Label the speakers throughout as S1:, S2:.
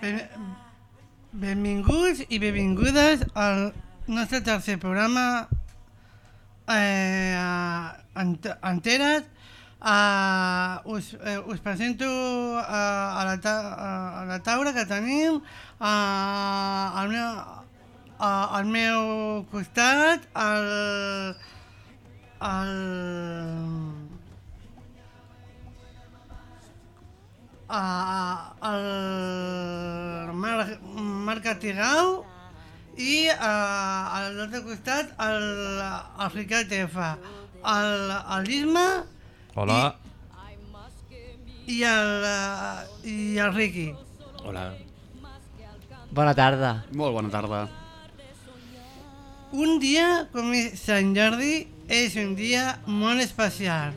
S1: Ben, benvinguts i benvingudes al nostre tercer programa eh, ent Enteres. Uh, us, eh, us presento uh, a, la ta a la taula que tenim uh, al, meu, uh, al meu costat el, el, uh, el Marc, Marc Artigau i uh, a l'altre costat el, el Ricard el, l'Isma
S2: Hola.
S1: i el, uh, i el Riqui.
S2: Hola.
S3: Bona tarda.
S4: Molt bona tarda.
S1: Un dia com és Sant Jordi és un dia molt especial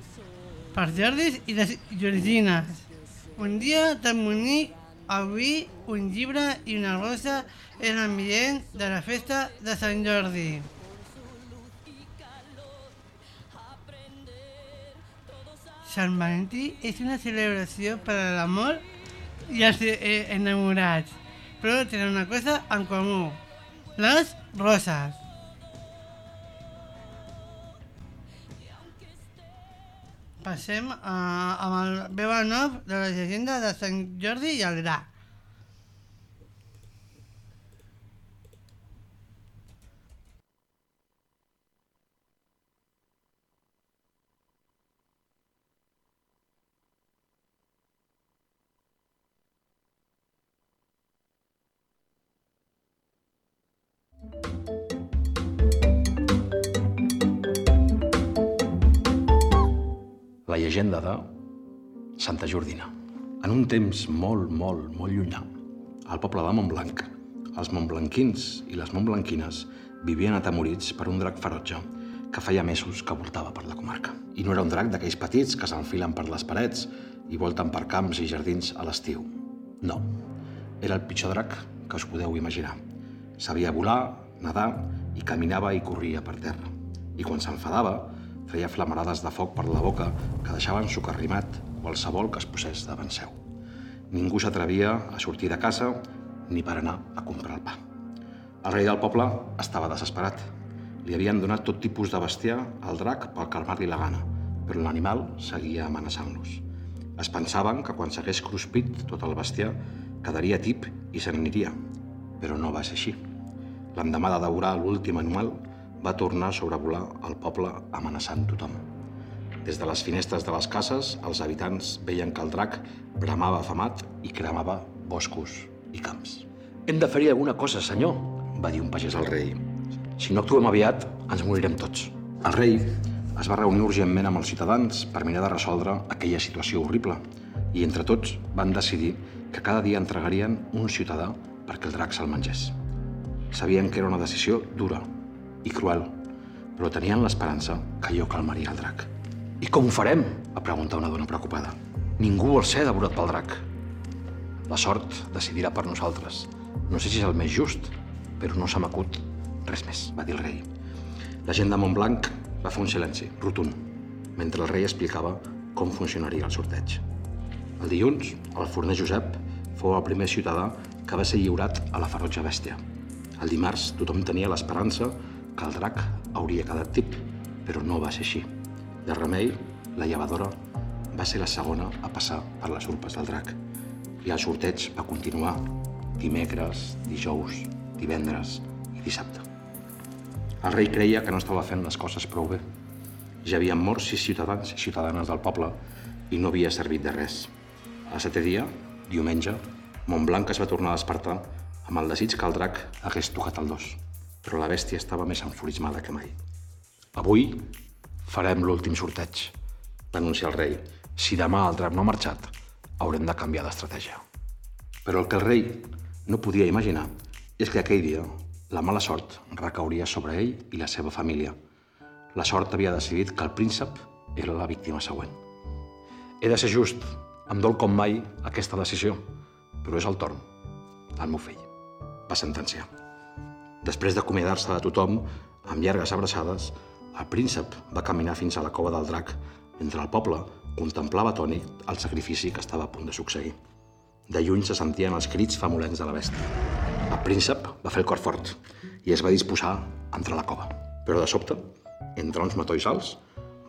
S1: per Jordis i les Georgines. Un dia tan bonic, avui un llibre i una rosa és l'ambient de la festa de Sant Jordi. Sant Valentí és una celebració per a l'amor i els eh, enamorats, però tenen una cosa en comú, les roses. Passem a, amb el veu off de la llegenda de Sant Jordi i el gra.
S5: La llegenda de Santa Jordina. En un temps molt, molt, molt llunyà, al poble de Montblanc, els montblanquins i les montblanquines vivien atemorits per un drac ferotge que feia mesos que voltava per la comarca. I no era un drac d'aquells petits que s'enfilen per les parets i volten per camps i jardins a l'estiu. No, era el pitjor drac que us podeu imaginar. Sabia volar, nedar i caminava i corria per terra. I quan s'enfadava, feia flamarades de foc per la boca que deixaven socarrimat qualsevol que es posés davant seu. Ningú s'atrevia a sortir de casa ni per anar a comprar el pa. El rei del poble estava desesperat. Li havien donat tot tipus de bestiar al drac per calmar-li la gana, però l'animal seguia amenaçant-los. Es pensaven que quan s'hagués cruspit tot el bestiar quedaria tip i se n'aniria, però no va ser així. L'endemà de devorar l'últim animal, va tornar a sobrevolar el poble amenaçant tothom. Des de les finestres de les cases, els habitants veien que el drac bramava afamat i cremava boscos i camps. Hem de fer alguna cosa, senyor, va dir un pagès al rei. Si no actuem aviat, ens morirem tots. El rei es va reunir urgentment amb els ciutadans per mirar de resoldre aquella situació horrible i entre tots van decidir que cada dia entregarien un ciutadà perquè el drac se'l mengés. Sabien que era una decisió dura i cruel, però tenien l'esperança que allò calmaria el drac. I com ho farem? va preguntar una dona preocupada. Ningú vol ser devorat pel drac. La sort decidirà per nosaltres. No sé si és el més just, però no se m'acut res més, va dir el rei. La gent de Montblanc va fer un silenci, rotund, mentre el rei explicava com funcionaria el sorteig. El dilluns, el forner Josep fou el primer ciutadà que va ser lliurat a la ferotge bèstia. El dimarts tothom tenia l'esperança que el drac hauria quedat tip, però no va ser així. De remei, la llevadora va ser la segona a passar per les urpes del drac. I el sorteig va continuar dimecres, dijous, divendres i dissabte. El rei creia que no estava fent les coses prou bé. Ja havien mort sis ciutadans i ciutadanes del poble i no havia servit de res. A setè dia, diumenge, Montblanc es va tornar a despertar amb el desig que el drac hagués tocat el dos. Però la bèstia estava més enfurismada que mai. Avui farem l'últim sorteig, va anunciar el rei. Si demà el drac no ha marxat, haurem de canviar d'estratègia. Però el que el rei no podia imaginar és que aquell dia la mala sort recauria sobre ell i la seva família. La sort havia decidit que el príncep era la víctima següent. He de ser just, em dol com mai aquesta decisió, però és el torn. el meu fill, va sentenciar. Després d'acomiadar-se de tothom, amb llargues abraçades, el príncep va caminar fins a la cova del drac, mentre el poble contemplava atònic el sacrifici que estava a punt de succeir. De lluny se sentien els crits famolents de la bèstia. El príncep va fer el cor fort i es va disposar a entrar a la cova. Però de sobte, entre uns matolls alts,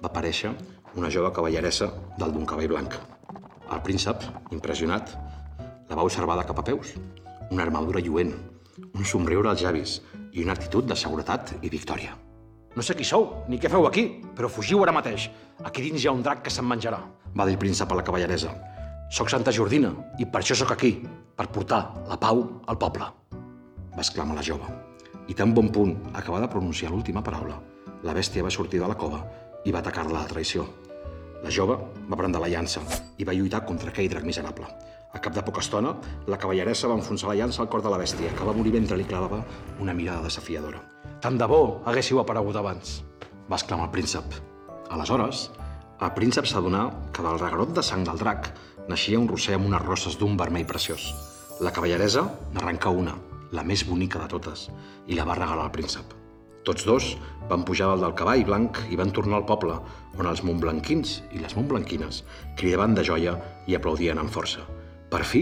S5: va aparèixer una jove cavalleressa dalt d'un cavall blanc. El príncep, impressionat, la va observar de cap a peus. Una armadura lluent, un somriure als llavis i una actitud de seguretat i victòria. No sé qui sou, ni què feu aquí, però fugiu ara mateix. Aquí dins hi ha un drac que se'n menjarà, va dir el príncep a la cavalleresa. Soc Santa Jordina i per això sóc aquí, per portar la pau al poble. Va exclamar la jove. I tan bon punt acaba de pronunciar l'última paraula, la bèstia va sortir de la cova i va atacar-la a traïció. La jove va prendre la llança i va lluitar contra aquell drac miserable. A cap de poca estona, la cavalleressa va enfonsar la llança al cor de la bèstia, que va morir mentre li clavava una mirada desafiadora. Tant de bo haguéssiu aparegut abans, va exclamar el príncep. Aleshores, el príncep s'adonà que del regarot de sang del drac naixia un roser amb unes roses d'un vermell preciós. La cavalleresa n'arrencà una, la més bonica de totes, i la va regalar al príncep. Tots dos van pujar dalt del cavall blanc i van tornar al poble, on els montblanquins i les montblanquines cridaven de joia i aplaudien amb força. Per fi,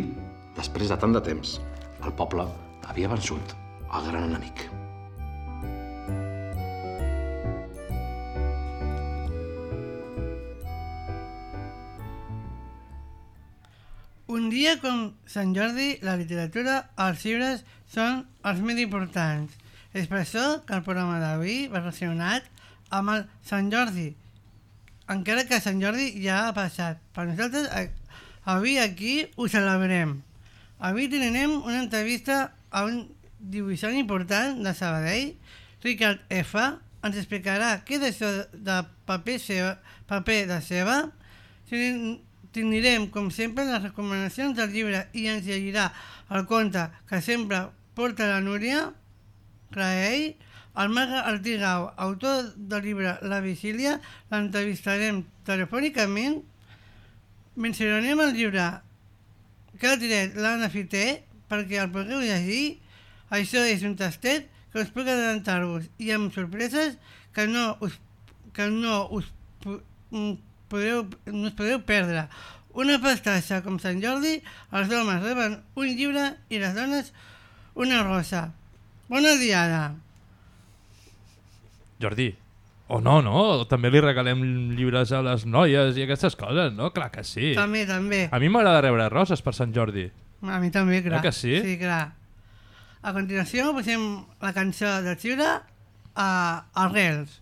S5: després de tant de temps, el poble havia vençut el gran enemic.
S1: Un dia com Sant Jordi, la literatura, els llibres són els més importants. És per això que el programa d'avui va relacionat amb el Sant Jordi, encara que Sant Jordi ja ha passat. Per nosaltres, avui aquí ho celebrem. Avui tindrem una entrevista a un dibuixant important de Sabadell, Ricard F. Ens explicarà què és això de paper, seva, paper de. Tin- Tindrem, com sempre, les recomanacions del llibre i ens llegirà el conte que sempre porta la Núria Craell, el Marc Artigau, autor del llibre La Vigília, l'entrevistarem telefònicament. Mencionarem el llibre que ha tirat l'Anna Fité perquè el podreu llegir. Això és un tastet que us puc adelantar-vos i amb sorpreses que no us, que no us mm, podreu, no us podreu perdre. Una pastassa com Sant Jordi, els homes reben un llibre i les dones una rosa. Bona diada!
S2: Jordi, o no, no? També li regalem llibres a les noies i aquestes coses, no? Clar que sí.
S1: També, també.
S2: A mi m'agrada rebre roses per Sant Jordi.
S1: A mi també, clar.
S2: Eh que sí?
S1: Sí, clar. A continuació posem la cançó del llibre a Arrels.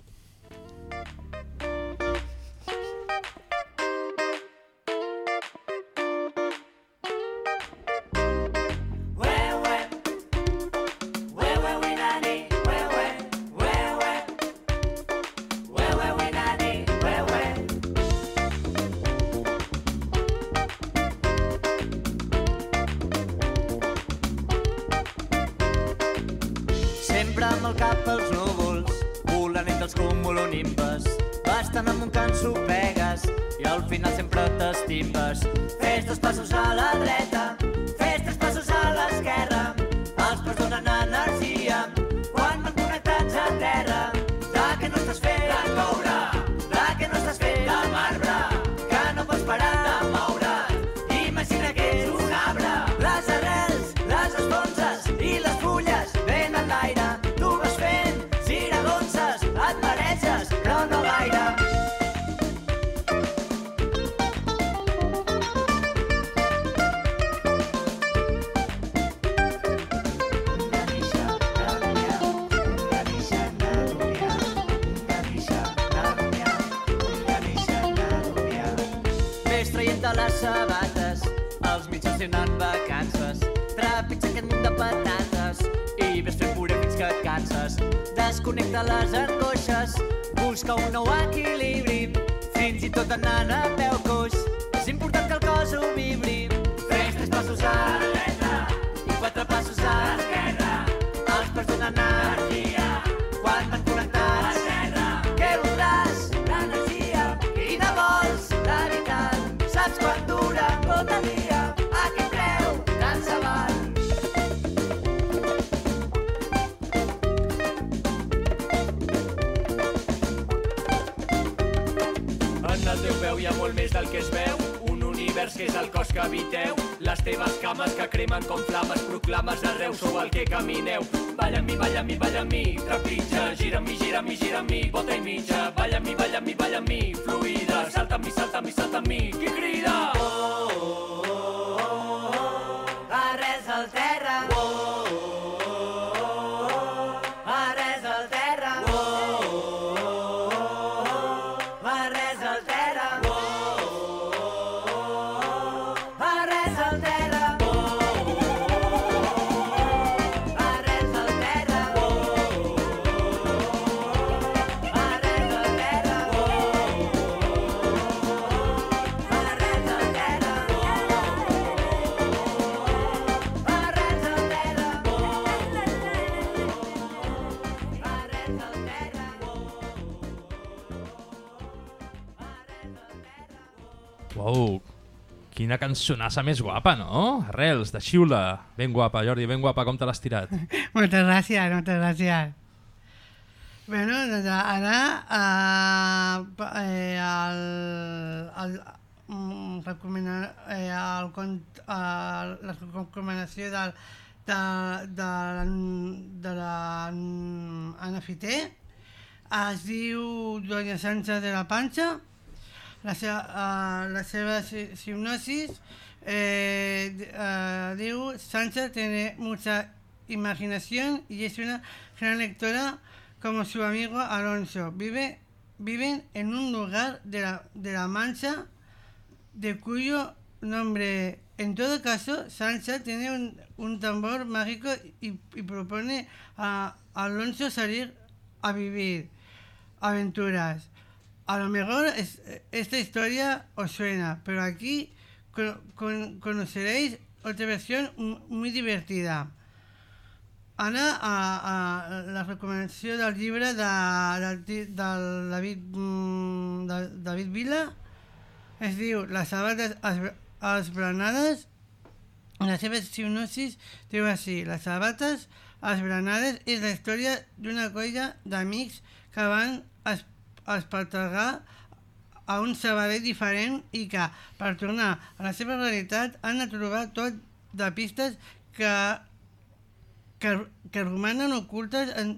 S4: Tot anant a peu coix. És important que el cos ho vibri.
S6: Que és el cos que habiteu. Les teves cames que cremen com flames, proclames arreu, sou el que camineu. Balla amb mi, balla amb mi, balla amb mi, trepitja, gira amb mi, gira amb mi, gira amb mi, bota i mitja. Balla amb mi, balla amb mi, balla amb mi, fluida, salta amb mi, salta amb mi, salta amb mi,
S2: quina cançonassa més guapa, no? Arrels, de Xiula. Ben guapa, Jordi, ben guapa, com te l'has tirat?
S1: Moltes gràcies, moltes gràcies. Bueno, doncs ara uh, eh, el, el, mm, recomana, eh, el, eh, la recomanació del, de, de, de la Ana Fité es diu Doña Sancha de la Pancha la la hipnosis eh, d- diu Sancha tiene mucha imaginación y es una gran lectora como su amigo Alonso. Vive, viven en un lugar de la, de la Mancha de cuyo nombre, en todo caso, Sancha tiene un, un tambor mágico y propone a Alonso salir a vivir aventuras. A lo mejor es- esta historia os suena, pero aquí con- con- conoceréis otra versión mu- muy divertida. Ana, a, a la recomanació del llibre de, ti- del David, mm, de, David Vila es diu Les sabates esbra- esbranades la seva hipnosis diu així Les sabates esbranades és la història d'una colla d'amics que van es, espartegar a un Sabadell diferent i que, per tornar a la seva realitat, han de trobar tot de pistes que que, que romanen ocultes en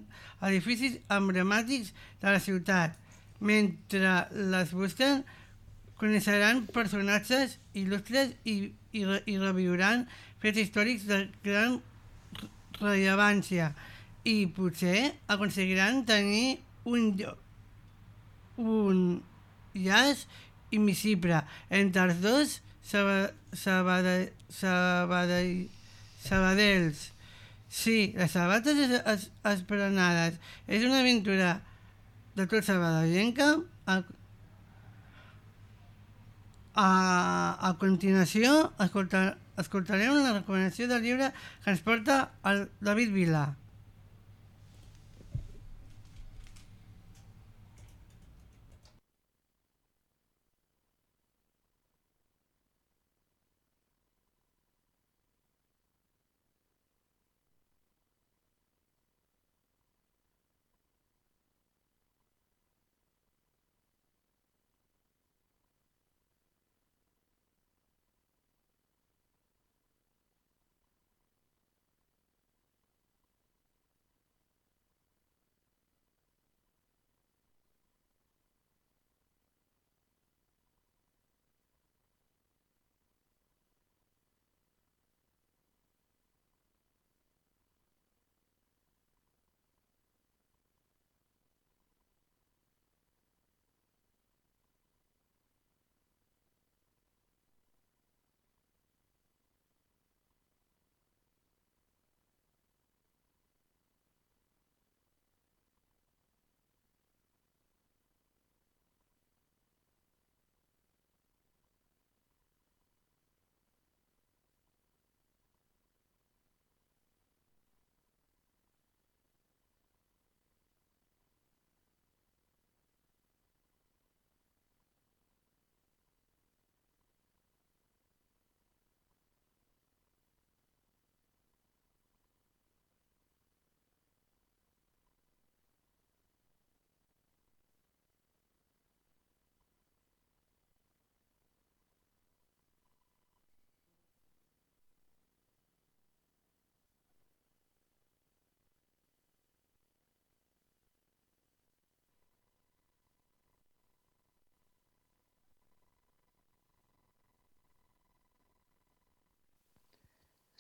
S1: edificis emblemàtics de la ciutat. Mentre les busquen, coneixeran personatges il·lustres i, i, i reviuran fets històrics de gran re- rellevància i potser aconseguiran tenir un, llo- un llaç invisible entre els dos Saba- Sabade- Sabade- Sabadells. Sí, les sabates es, es. És una aventura de tot sabadellenca. A, a, a continuació escolta, escoltarem la recomanació del llibre que ens porta el David Vila.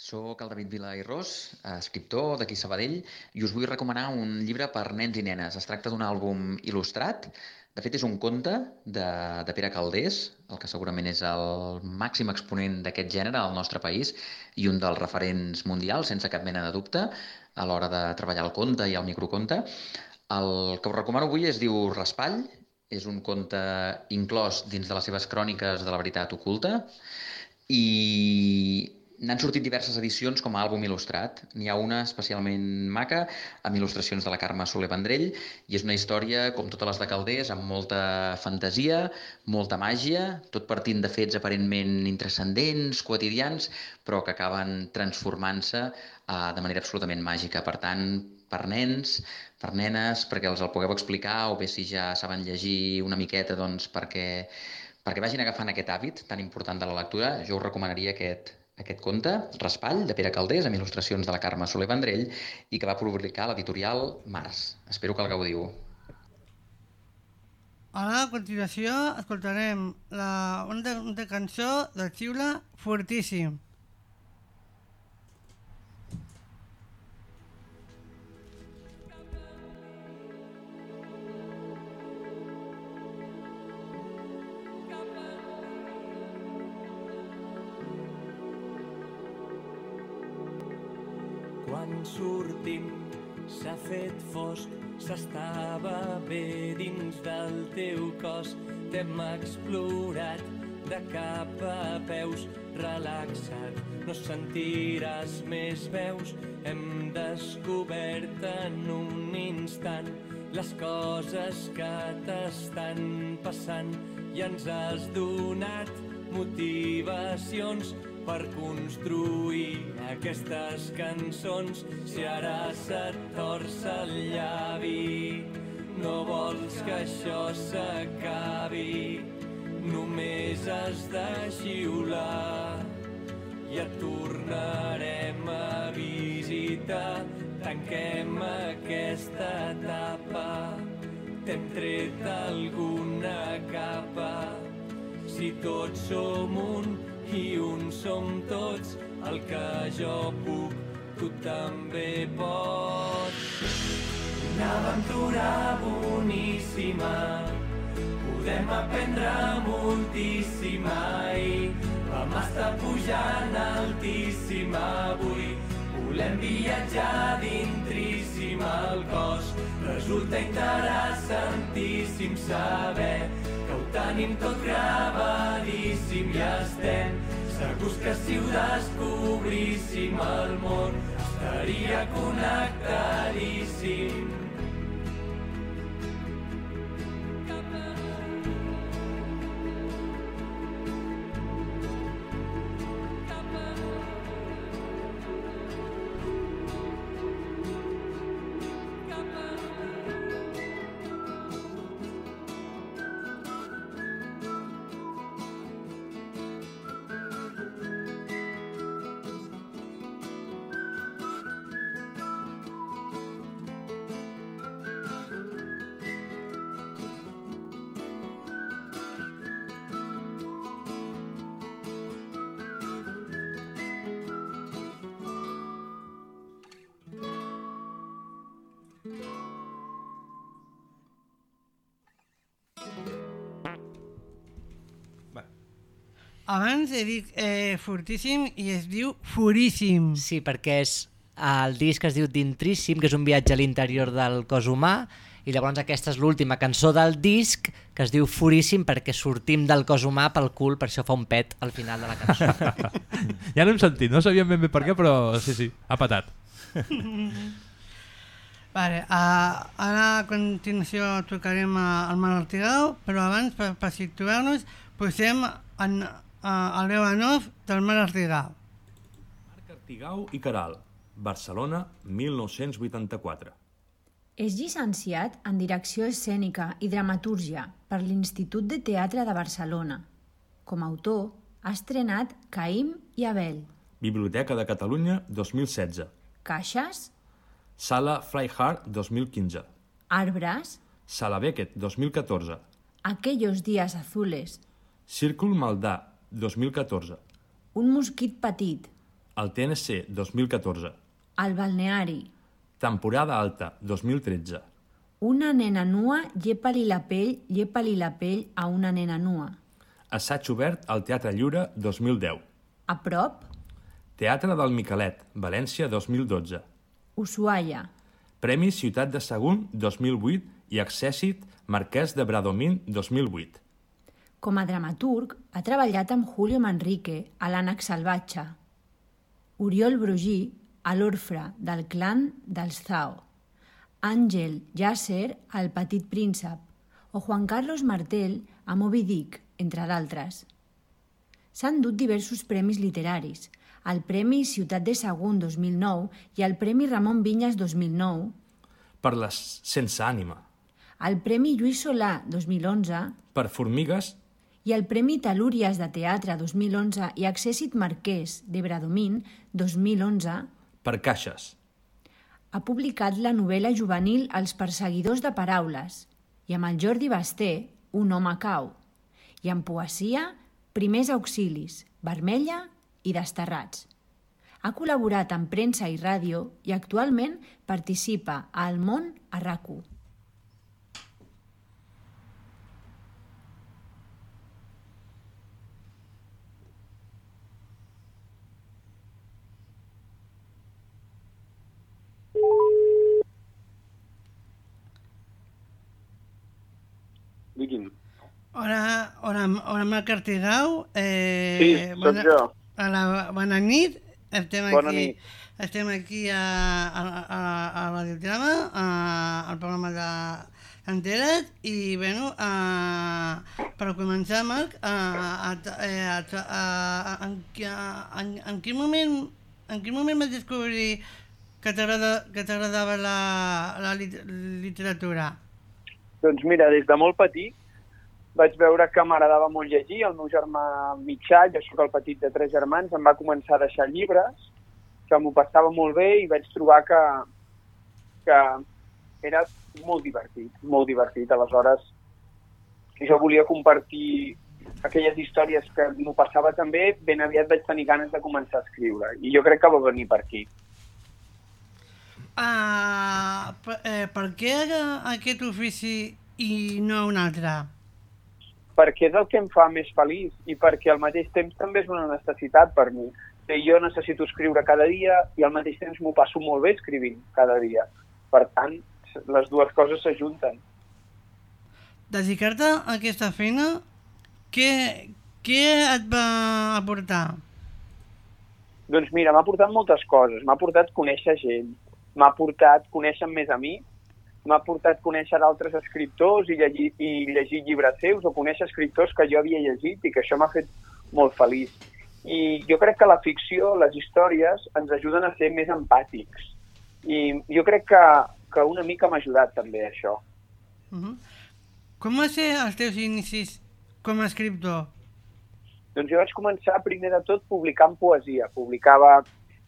S7: Soc el David Vila i Ros, escriptor d'aquí Sabadell, i us vull recomanar un llibre per nens i nenes. Es tracta d'un àlbum il·lustrat. De fet, és un conte de, de Pere Caldés, el que segurament és el màxim exponent d'aquest gènere al nostre país i un dels referents mundials, sense cap mena de dubte, a l'hora de treballar el conte i el microconte. El que us recomano avui es diu Raspall, és un conte inclòs dins de les seves cròniques de la veritat oculta i N'han sortit diverses edicions com a àlbum il·lustrat. N'hi ha una especialment maca, amb il·lustracions de la Carme Soler Vendrell, i és una història, com totes les de Calders, amb molta fantasia, molta màgia, tot partint de fets aparentment intrascendents, quotidians, però que acaben transformant-se uh, de manera absolutament màgica. Per tant, per nens, per nenes, perquè els el pugueu explicar, o bé si ja saben llegir una miqueta, doncs perquè, perquè vagin agafant aquest hàbit tan important de la lectura, jo us recomanaria aquest, aquest conte, Raspall, de Pere Caldés, amb il·lustracions de la Carme Soler Vendrell, i que va publicar l'editorial Mars. Espero que el gaudiu.
S1: Ara, a continuació, escoltarem la, una, una cançó de Xiula fortíssim.
S8: Quan sortim s'ha fet fosc, s'estava bé dins del teu cos. T'hem explorat de cap a peus, relaxat, no sentiràs més veus. Hem descobert en un instant les coses que t'estan passant i ens has donat motivacions per construir aquestes cançons. Si ara se't torça el llavi, no vols que això s'acabi, només has de xiular i et tornarem a visitar. Tanquem aquesta etapa, t'hem tret alguna capa. Si tots som un i un som tots, el que jo puc, tu també pots. Una aventura boníssima, podem aprendre moltíssim i vam estar pujant altíssim avui. Volem viatjar dintríssim al cos, resulta interessantíssim saber que ho tenim tot gravadíssim i estem segurs que si ho descobríssim el món estaria connectadíssim.
S1: Abans he dit eh, fortíssim i es diu furíssim.
S3: Sí, perquè és el disc es diu Dintríssim, que és un viatge a l'interior del cos humà, i llavors aquesta és l'última cançó del disc que es diu Furíssim perquè sortim del cos humà pel cul, per això fa un pet al final de la cançó.
S2: Ja no hem sentit, no sabíem ben bé per què, però sí, sí, ha patat.
S1: Vale, uh, ara a continuació tocarem el Mar Artigau, però abans, per, per situar-nos, posem en, el veu en off del Mar Artigau.
S9: Marc Artigau i Caral, Barcelona, 1984.
S10: És llicenciat en Direcció Escènica i Dramatúrgia per l'Institut de Teatre de Barcelona. Com a autor, ha estrenat Caïm i Abel,
S9: Biblioteca de Catalunya, 2016.
S10: Caixes,
S9: Sala Freihardt, 2015.
S10: Arbres,
S9: Sala Beckett, 2014.
S10: Aquellos días azules,
S9: Círcul Maldà, 2014.
S10: Un mosquit petit,
S9: El TNC 2014.
S10: El balneari.
S9: Temporada alta 2013.
S10: Una nena nua llepa-li la pell, llepa-li la pell a una nena nua.
S9: Assaig obert al Teatre Lliure 2010.
S10: A prop,
S9: Teatre del Miquelet, València 2012.
S10: Ushuaia.
S9: Premi Ciutat de Sagunt 2008 i Accèssit Marquès de Bradomín 2008.
S10: Com a dramaturg, ha treballat amb Julio Manrique a l'Ànec Salvatge, Oriol Brogí a l'Orfre del clan dels Zao, Àngel Yasser al Petit Príncep o Juan Carlos Martel a Moby Dick, entre d'altres. S'han dut diversos premis literaris, el Premi Ciutat de Sagunt 2009 i el Premi Ramon Vinyes 2009,
S9: Per les Sense ànima.
S10: el Premi Lluís Solà 2011
S9: Per Formigues
S10: i el Premi Talúries de Teatre 2011 i Accèssit Marquès de Bradomín 2011
S9: Per Caixes.
S10: ha publicat la novel·la juvenil Els perseguidors de paraules i amb el Jordi Basté, Un home cau, i en poesia Primers auxilis, Vermella i Desterrats. Ha col·laborat en premsa i ràdio i actualment participa a El món a RAC1.
S11: Digui'm.
S1: Hola, hola, hola Marc Artigau. Eh,
S11: Sí, sóc jo.
S1: Hola, bona nit. Estem
S11: Bona
S1: aquí,
S11: nit.
S1: estem aquí a, a, a, a Radiotrama, a, al programa de Anteres, i bueno, a, per començar, Marc, a, a, a, a, a, en, a, en, en, quin moment, en quin moment vas descobrir que t'agrada- que t'agradava la, la lit- literatura?
S11: Doncs mira, des de molt petit vaig veure que m'agradava molt llegir. El meu germà mitjà, jo sóc el petit de tres germans, em va començar a deixar llibres, que m'ho passava molt bé i vaig trobar que, que era molt divertit, molt divertit. Aleshores, jo volia compartir aquelles històries que m'ho passava també, ben aviat vaig tenir ganes de començar a escriure. I jo crec que va venir per aquí.
S1: Uh, per, eh, per què aquest ofici i no un altre?
S11: perquè és el que em fa més feliç i perquè al mateix temps també és una necessitat per mi. Sigui, jo necessito escriure cada dia i al mateix temps m'ho passo molt bé escrivint cada dia. Per tant, les dues coses s'ajunten.
S1: Dedicar-te a aquesta feina, què, què et va aportar?
S11: Doncs mira, m'ha portat moltes coses. M'ha portat conèixer gent, m'ha portat conèixer més a mi, m'ha portat conèixer altres escriptors i llegir, i llegir llibres seus o conèixer escriptors que jo havia llegit i que això m'ha fet molt feliç. I jo crec que la ficció, les històries, ens ajuden a ser més empàtics. I jo crec que, que una mica m'ha ajudat també això.
S1: Uh -huh. Com va ser els teus inicis com a escriptor?
S11: Doncs jo vaig començar primer de tot publicant poesia. Publicava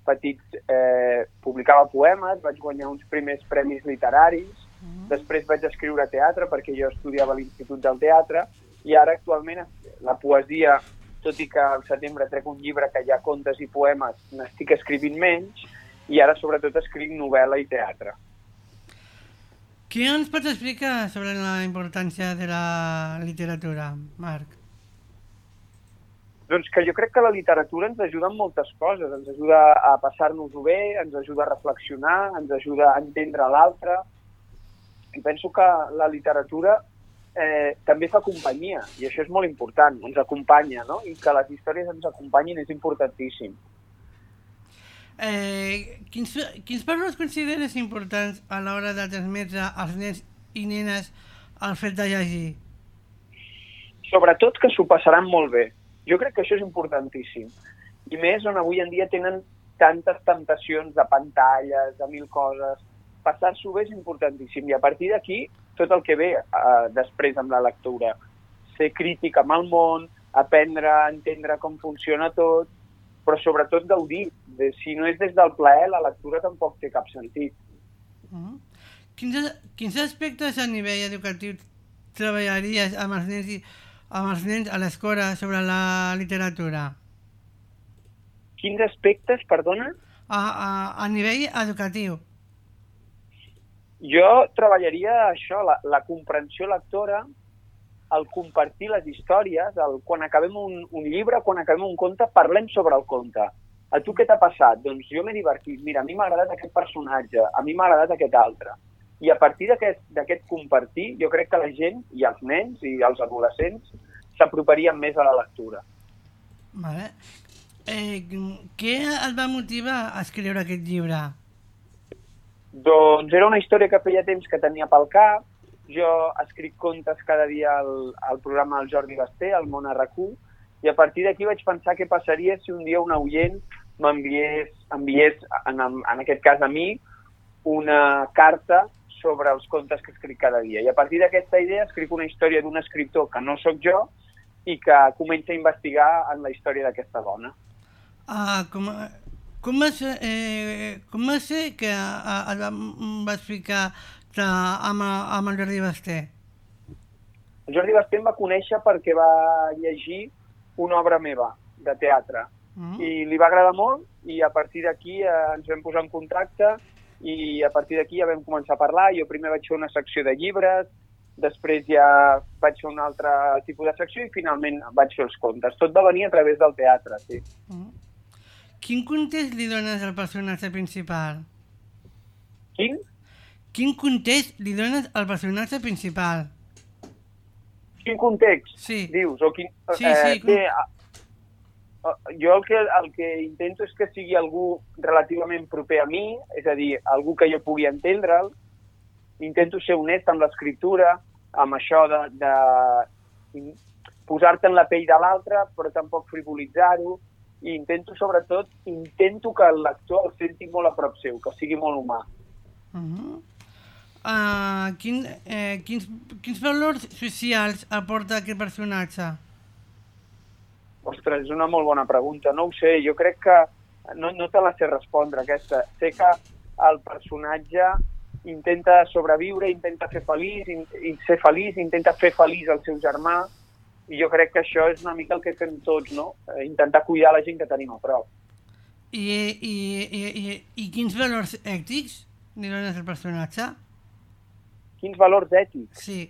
S11: petits, eh, publicava poemes, vaig guanyar uns primers premis literaris, després vaig escriure teatre perquè jo estudiava a l'Institut del Teatre i ara actualment la poesia, tot i que al setembre trec un llibre que hi ha contes i poemes, n'estic escrivint menys i ara sobretot escric novel·la i teatre.
S1: Què ens pots explicar sobre la importància de la literatura, Marc?
S11: Doncs que jo crec que la literatura ens ajuda en moltes coses. Ens ajuda a passar-nos-ho bé, ens ajuda a reflexionar, ens ajuda a entendre l'altre. I penso que la literatura eh, també fa companyia, i això és molt important, ens acompanya, no? I que les històries ens acompanyin és importantíssim.
S1: Eh, quins, quins valors consideres importants a l'hora de transmetre als nens i nenes el fet de llegir?
S11: Sobretot que s'ho passaran molt bé. Jo crec que això és importantíssim. I més on avui en dia tenen tantes temptacions de pantalles, de mil coses. Passar-s'ho bé és importantíssim. I a partir d'aquí, tot el que ve eh, després amb la lectura. Ser crític amb el món, aprendre a entendre com funciona tot, però sobretot gaudir. De, si no és des del plaer, la lectura tampoc té cap sentit.
S1: Uh -huh. quins, quins aspectes a nivell educatiu treballaries amb els nens, i, amb els nens a l'escola sobre la literatura?
S11: Quins aspectes, perdona?
S1: A, a, a nivell educatiu.
S11: Jo treballaria això, la, la comprensió lectora, el compartir les històries, el, quan acabem un, un llibre, quan acabem un conte, parlem sobre el conte. A tu què t'ha passat? Doncs jo m'he divertit. Mira, a mi m'ha agradat aquest personatge, a mi m'ha agradat aquest altre. I a partir d'aquest compartir, jo crec que la gent, i els nens i els adolescents, s'aproparien més a la lectura.
S1: Vale. Eh, què et va motivar a escriure aquest llibre?
S11: Doncs era una història que feia temps que tenia pel cap. Jo escric contes cada dia al, al programa del Jordi Basté, al Món RQ, i a partir d'aquí vaig pensar què passaria si un dia un oient m'enviés, enviés, en, en aquest cas a mi, una carta sobre els contes que escric cada dia. I a partir d'aquesta idea escric una història d'un escriptor que no sóc jo i que comença a investigar en la història d'aquesta dona.
S1: Ah, com, com, ser, eh, com va ser que et va, vas ficar amb, amb el Jordi Basté?
S11: El Jordi Basté em va conèixer perquè va llegir una obra meva de teatre
S1: Mm.
S11: i li va agradar molt i a partir d'aquí eh, ens vam posar en contacte i a partir d'aquí ja vam començar a parlar. Jo primer vaig fer una secció de llibres, després ja vaig fer un altre tipus de secció i finalment vaig fer els contes. Tot va venir a través del teatre, sí.
S1: Mm. Quin context li dones al personatge principal?
S11: Quin?
S1: Quin context li dones al personatge principal?
S11: Quin context,
S1: sí.
S11: dius? O quin,
S1: Sí, sí,
S11: Eh, bé, jo el que, el que intento és que sigui algú relativament proper a mi, és a dir, algú que jo pugui entendre'l. Intento ser honest amb l'escriptura, amb això de, de posar-te en la pell de l'altre, però tampoc frivolitzar-ho. I intento, sobretot, intento que el lector el senti molt a prop seu, que sigui molt humà.
S1: Uh -huh. uh, quin, eh, quins, quins valors socials aporta aquest personatge?
S11: Ostres, és una molt bona pregunta. No ho sé, jo crec que no, no te la sé respondre, aquesta. Sé que el personatge intenta sobreviure, intenta fer feliç, in, i ser feliç, intenta fer feliç el seu germà, i jo crec que això és una mica el que fem tots, no? Eh, Intentar cuidar la gent que tenim a prop.
S1: I, i, i, i, i quins valors ètics li dones al personatge?
S11: Quins valors ètics?
S1: Sí.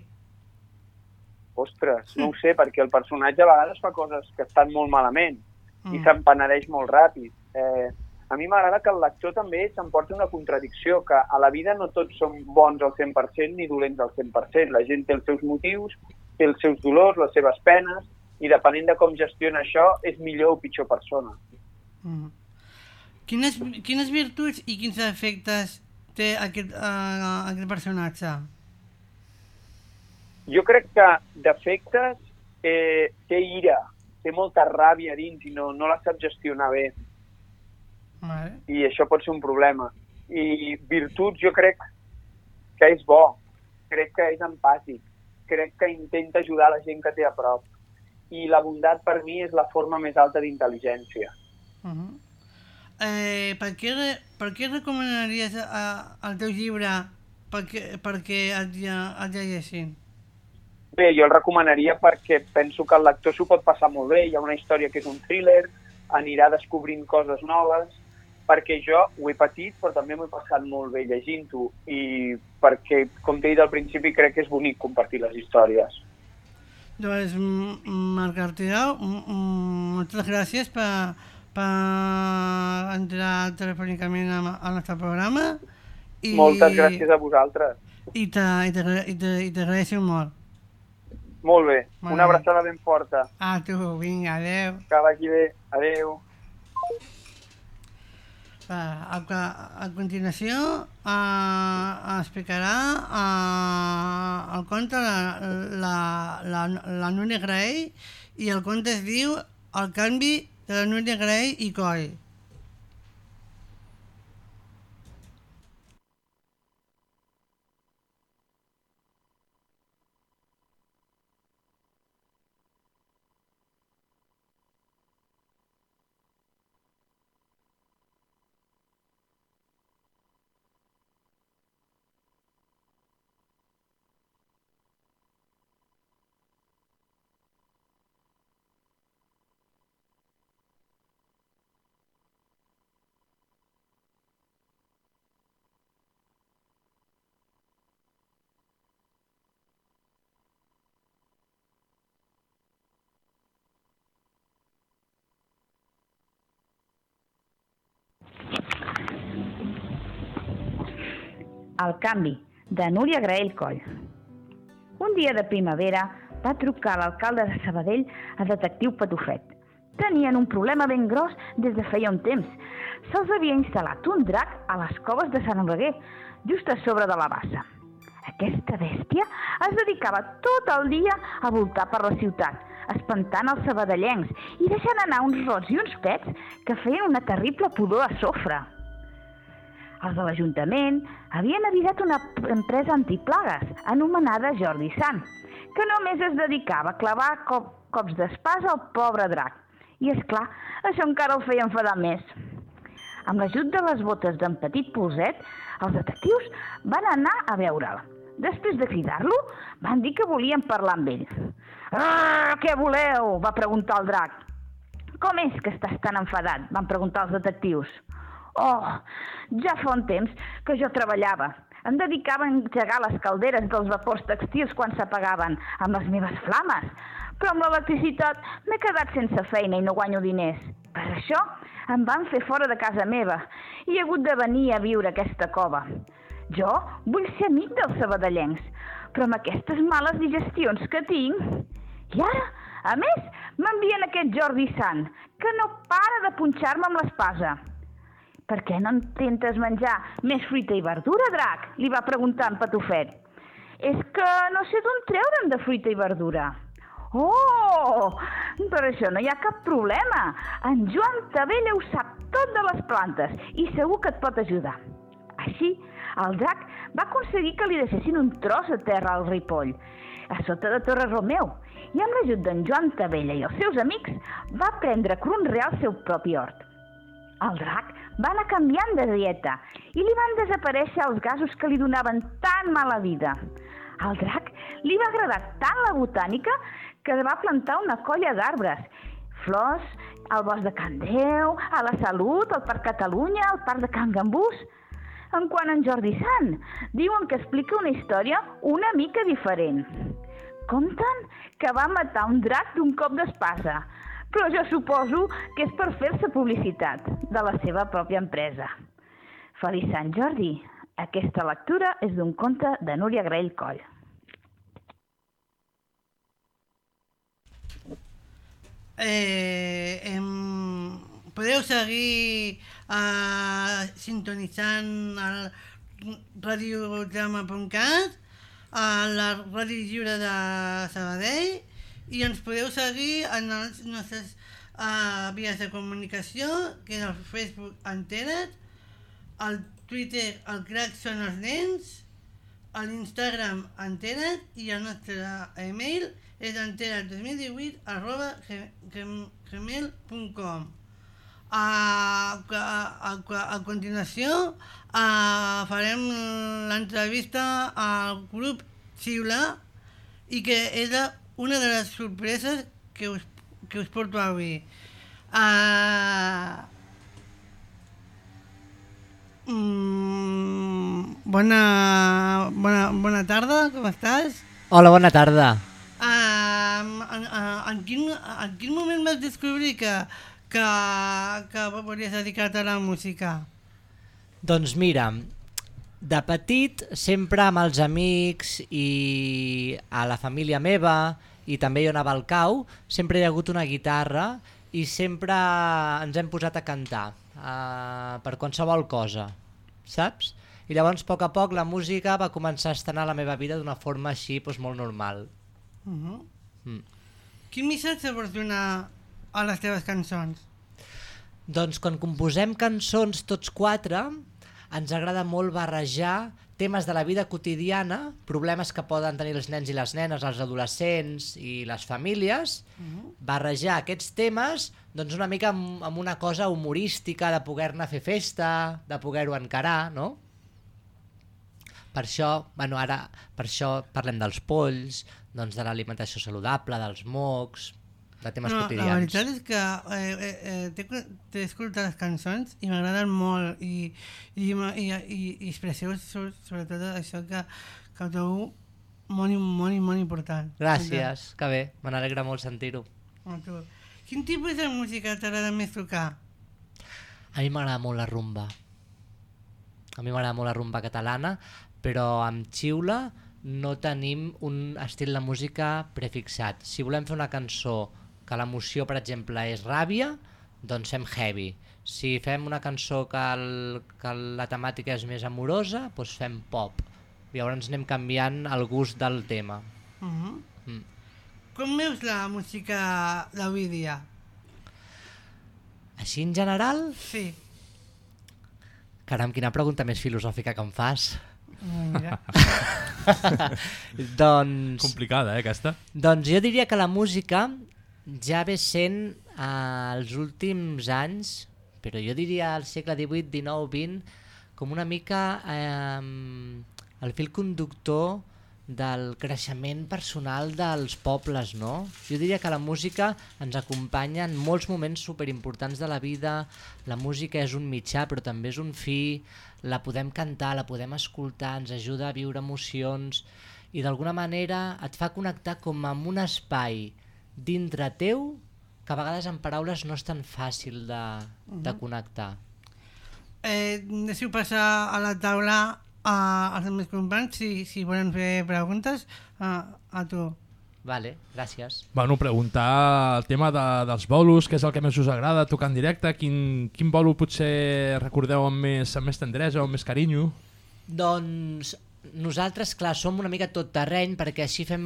S11: Ostres, no ho sé, perquè el personatge a vegades fa coses que estan molt malament i
S1: Mm.
S11: se'n penedeix molt ràpid. Eh, a mi m'agrada que el lector també s'emporti una contradicció, que a la vida no tots som bons al 100% ni dolents al 100%. La gent té els seus motius, té els seus dolors, les seves penes, i depenent de com gestiona això, és millor o pitjor persona.
S1: Mm. Quines, quines virtuts i quins efectes té aquest, uh, aquest personatge?
S11: Jo crec que d'efectes eh, té ira, té molta ràbia dins i no, no la sap gestionar bé.
S1: Vale.
S11: i això pot ser un problema. I virtuts jo crec que és bo, crec que és empàtic, crec que intenta ajudar la gent que té a prop. I la bondat per mi és la forma més alta d'intel·ligència.
S1: Uh -huh. eh, per, què, per què recomanaries a, el teu llibre perquè, perquè et, lle- et llegeixin?
S11: Bé, jo el recomanaria perquè penso que el lector s'ho pot passar molt bé, hi ha una història que és un thriller, anirà descobrint coses noves, perquè jo ho he patit, però també m'ho he passat molt bé llegint-ho, i perquè, com t'he dit al principi, crec que és bonic compartir les històries.
S1: Doncs, Marc m- moltes gràcies per, per entrar telefònicament al nostre programa. I,
S11: Moltes gràcies a vosaltres.
S1: I t'agraeixo molt.
S11: Molt bé,
S1: Molt
S11: una
S1: bé.
S11: abraçada ben forta.
S1: A tu, vinga, adeu.
S11: Que vagi bé. Adeu.
S1: A, a, a continuació uh, explicarà uh, el conte la, la, la, la Núria Graell i el conte es diu El canvi de la Núria Graell i Coll.
S12: El canvi, de Núria Graell Coll. Un dia de primavera va trucar l'alcalde de Sabadell a detectiu Patufet. Tenien un problema ben gros des de feia un temps. Se'ls havia instal·lat un drac a les coves de Sant Oleguer, just a sobre de la bassa. Aquesta bèstia es dedicava tot el dia a voltar per la ciutat, espantant els sabadellencs i deixant anar uns rots i uns pets que feien una terrible pudor a sofre. Els de l'Ajuntament havien avisat una empresa antiplagues anomenada Jordi Sant, que només es dedicava a clavar cop, cops d'espasa al pobre drac. I, és clar, això encara el feia enfadar més. Amb l'ajut de les botes d'en Petit Polset, els detectius van anar a veure'l. Després de cridar-lo, van dir que volien parlar amb ell. Ah, què voleu? va preguntar el drac. Com és que estàs tan enfadat? van preguntar els detectius. Oh, ja fa un temps que jo treballava. Em dedicava a engegar les calderes dels vapors textils quan s'apagaven amb les meves flames. Però amb l'electricitat m'he quedat sense feina i no guanyo diners. Per això em van fer fora de casa meva i he hagut de venir a viure a aquesta cova. Jo vull ser amic dels sabadellencs, però amb aquestes males digestions que tinc... I ara, a més, m'envien aquest Jordi Sant, que no para de punxar-me amb l'espasa. Per què no intentes menjar més fruita i verdura, drac? Li va preguntar en Patufet. És que no sé d'on treure'n de fruita i verdura. Oh, per això no hi ha cap problema. En Joan Tabella ho sap tot de les plantes i segur que et pot ajudar. Així, el drac va aconseguir que li deixessin un tros de terra al ripoll, a sota de Torre Romeu, i amb l'ajut d'en Joan Tabella i els seus amics va prendre a Real el seu propi hort. El drac va anar canviant de dieta i li van desaparèixer els gasos que li donaven tan mala vida. Al drac li va agradar tant la botànica que va plantar una colla d'arbres, flors, al bosc de Can Déu, a la Salut, al Parc Catalunya, al Parc de Can Gambús. En quant a en Jordi Sant, diuen que explica una història una mica diferent. Conten que va matar un drac d'un cop d'espasa, però jo suposo que és per fer-se publicitat de la seva pròpia empresa. Feliç Sant Jordi! Aquesta lectura és d'un conte de Núria Graell Coll.
S1: Eh, em, podeu seguir eh, sintonitzant el radiodrama.cat a la Ràdio Lliure de Sabadell i ens podeu seguir en les nostres uh, vies de comunicació, que és el Facebook Enterat, el Twitter El Crack són els nens, a l'Instagram Enterat i el nostre email és enterat2018 arroba gmail.com a, a, a, a continuació a, farem l'entrevista al grup Xiula i que és una de les sorpreses que us, que us porto avui. Uh, mm, bona, bona, bona tarda, com estàs?
S3: Hola, bona tarda.
S1: Uh, en, en, quin, en quin moment vas descobrir que, que, que volies dedicar-te a la música?
S3: Doncs mira, de petit, sempre amb els amics i a la família meva i també jo anava al cau, sempre hi ha hagut una guitarra i sempre ens hem posat a cantar uh, per qualsevol cosa, saps? I llavors, a poc a poc, la música va començar a estar a la meva vida d'una forma així doncs, molt normal.
S1: Uh -huh. mm. Quin missatge vols donar a les teves cançons?
S3: Doncs quan composem cançons tots quatre, ens agrada molt barrejar temes de la vida quotidiana, problemes que poden tenir els nens i les nenes, els adolescents i les famílies, uh -huh. barrejar aquests temes doncs una mica amb, amb una cosa humorística de poder-ne fer festa, de poder-ho encarar, no? Per això, bueno, ara, per això parlem dels polls, doncs de l'alimentació saludable, dels mocs, de temes
S1: no,
S3: quotidians.
S1: La veritat és que eh, eh, t'he escoltat les cançons i m'agraden molt i, i, i, i, i expresseu sobretot això que, que ho trobo molt, molt, molt important.
S3: Gràcies, que bé, me n'alegra molt sentir-ho.
S1: Quin tipus de música t'agrada més tocar?
S3: A mi m'agrada molt la rumba. A mi m'agrada molt la rumba catalana però amb xiula no tenim un estil de música prefixat. Si volem fer una cançó que l'emoció, per exemple, és ràbia, doncs fem heavy. Si fem una cançó que, el, que la temàtica és més amorosa, doncs fem pop. Llavors anem canviant el gust del tema.
S1: Uh -huh.
S3: Mm.
S1: Com veus la música d'avui dia?
S3: Així en general?
S1: Sí.
S3: Caram, quina pregunta més filosòfica que em fas.
S1: Mira.
S3: doncs...
S2: Complicada, eh, aquesta?
S3: Doncs jo diria que la música ja ve sent eh, els últims anys, però jo diria al segle XVIII, XIX, XX, com una mica eh, el fil conductor del creixement personal dels pobles, no? Jo diria que la música ens acompanya en molts moments superimportants de la vida, la música és un mitjà però també és un fi, la podem cantar, la podem escoltar, ens ajuda a viure emocions. I d'alguna manera et fa connectar com amb un espai dintre teu que a vegades en paraules no és tan fàcil de, de
S1: Mhm.
S3: connectar.
S1: Eh, deixeu passar a la taula a, als meus companys si, si volen fer preguntes a, a tu.
S3: Vale, gràcies.
S2: Bueno, preguntar el tema de, dels bolos, què és el que més us agrada tocar en directe, quin, quin bolo potser recordeu amb més, amb més tendresa o amb més carinyo?
S3: Doncs nosaltres, clar, som una mica tot terreny perquè així fem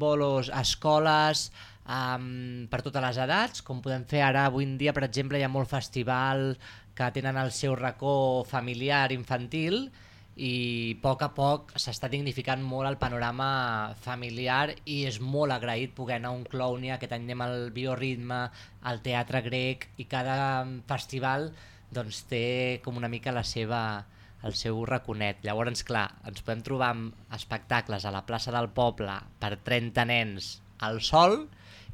S3: bolos a escoles um, per totes les edats, com podem fer ara avui en dia, per exemple, hi ha molt festival que tenen el seu racó familiar infantil i a poc a poc s'està dignificant molt el panorama familiar i és molt agraït poder anar a un clownia, any anem al bioritme, al teatre grec i cada festival doncs té com una mica la seva, el seu raconet. Llavors, clar, ens podem trobar amb espectacles a la plaça del poble per 30 nens al sol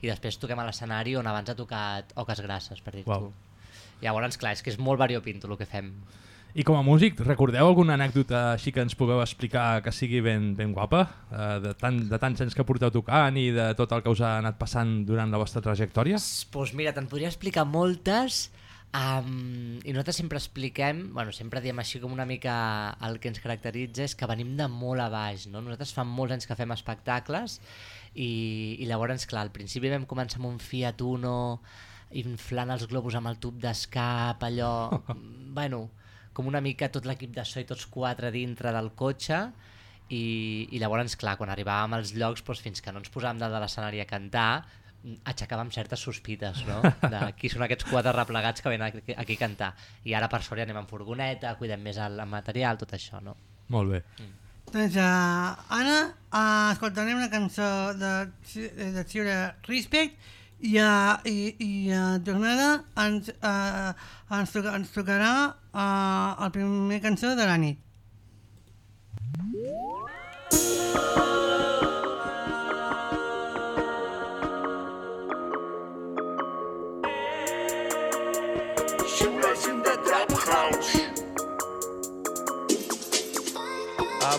S3: i després toquem a l'escenari on abans ha tocat Oques Grasses, per dir-t'ho.
S2: Uau.
S3: Llavors, clar, és que és molt variopinto el que fem.
S2: I com a músic, recordeu alguna anècdota així que ens pugueu explicar que sigui ben, ben guapa? Eh, de, tant, de tants anys que porteu tocant i de tot el que us ha anat passant durant la vostra trajectòria?
S3: Doncs pues mira, te'n podria explicar moltes um, i nosaltres sempre expliquem, bueno, sempre diem així com una mica el que ens caracteritza és que venim de molt a baix, no? Nosaltres fa molts anys que fem espectacles i, i llavors, clar, al principi vam començar amb un Fiat Uno inflant els globus amb el tub d'escap, allò... bueno, com una mica tot l'equip de so i tots quatre dintre del cotxe i, i llavors, clar, quan arribàvem als llocs doncs, fins que no ens posàvem dalt de l'escenari a cantar aixecàvem certes sospites no? de qui són aquests quatre replegats que venen aquí, aquí a cantar i ara per sort ja anem en furgoneta, cuidem més el, el material, tot això no?
S2: Molt bé.
S1: Doncs uh, ara uh, escoltarem una cançó de, de Ciure Respect i, uh, i, i uh, tornada ens, uh, ens, toca, ens tocarà uh, el primer cançó de la nit.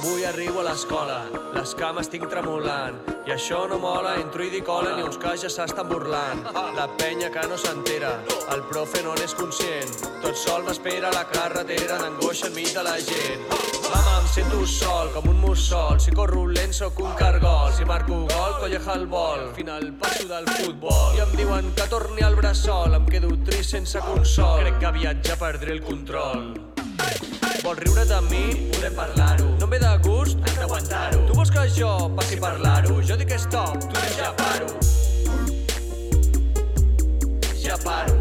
S6: Avui arribo a l'escola, les cames tinc tremolant i això no mola, entro i dic hola ni uns que ja s'estan burlant. La penya que no s'entera, el profe no n'és conscient, tot sol m'espera a la carretera d'angoixa enmig de la gent. Mama, em sento sol, com un mussol, si corro lent sóc un cargol, si marco gol, colleja el vol, final passo del futbol. I em diuen que torni al bressol, em quedo trist sense consol, crec que aviat ja perdré el control. Vols riure de mi? Podem parlar-ho. No em ve de gust? Hem d'aguantar-ho. Tu vols que jo passi a parlar-ho? Jo dic stop, tu dius ja paro. Ja paro.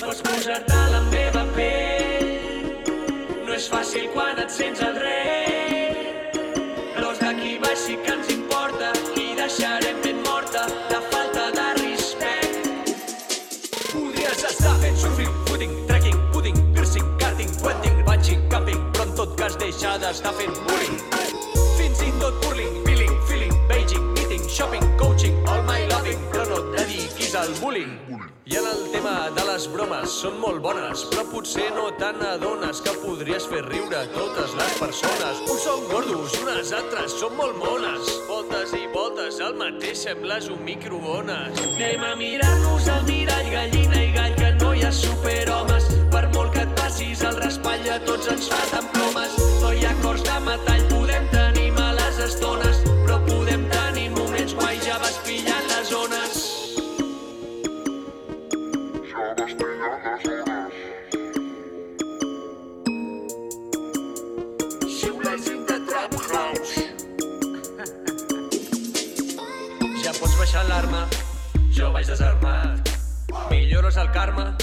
S6: Pots posar-te la meva pell. No és fàcil quan et sents el rei. Però en tot cas deixa d'estar fent bullying. Fins i tot burling, feeling, feeling, beijing, meeting, shopping, coaching, all my loving, però no et dediquis al bullying. I en el tema de les bromes són molt bones, però potser no te n'adones que podries fer riure totes les persones. Uns són gordos i unes altres són molt mones. Voltes i voltes, el mateix sembles un microones. Anem a mirar-nos al mirall, gallina i gall, que no hi ha superhomes. Raspall, a tots ens fa tan plomes. No hi ha cors de metall, podem tenir males estones, però podem tenir moments guai, ja vas pillant les zones. Ja vas pillant les zones. The trap house. Ja pots baixar l'arma, jo vaig desarmat. Millores el karma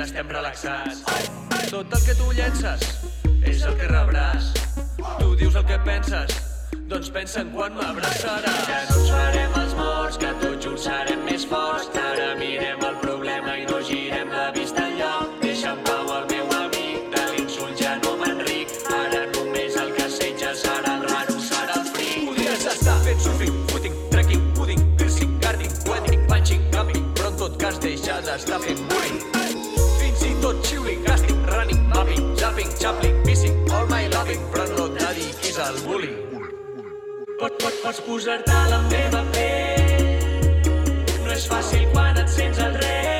S6: i estem relaxats. Tot el que tu llences és el que rebràs. Tu dius el que penses, doncs pensa en quan m'abraçaràs. Ja no ens farem els morts, que tots junts serem més forts. Pot, pot, pots posar-te a la meva pell, no és fàcil quan et sents el rei.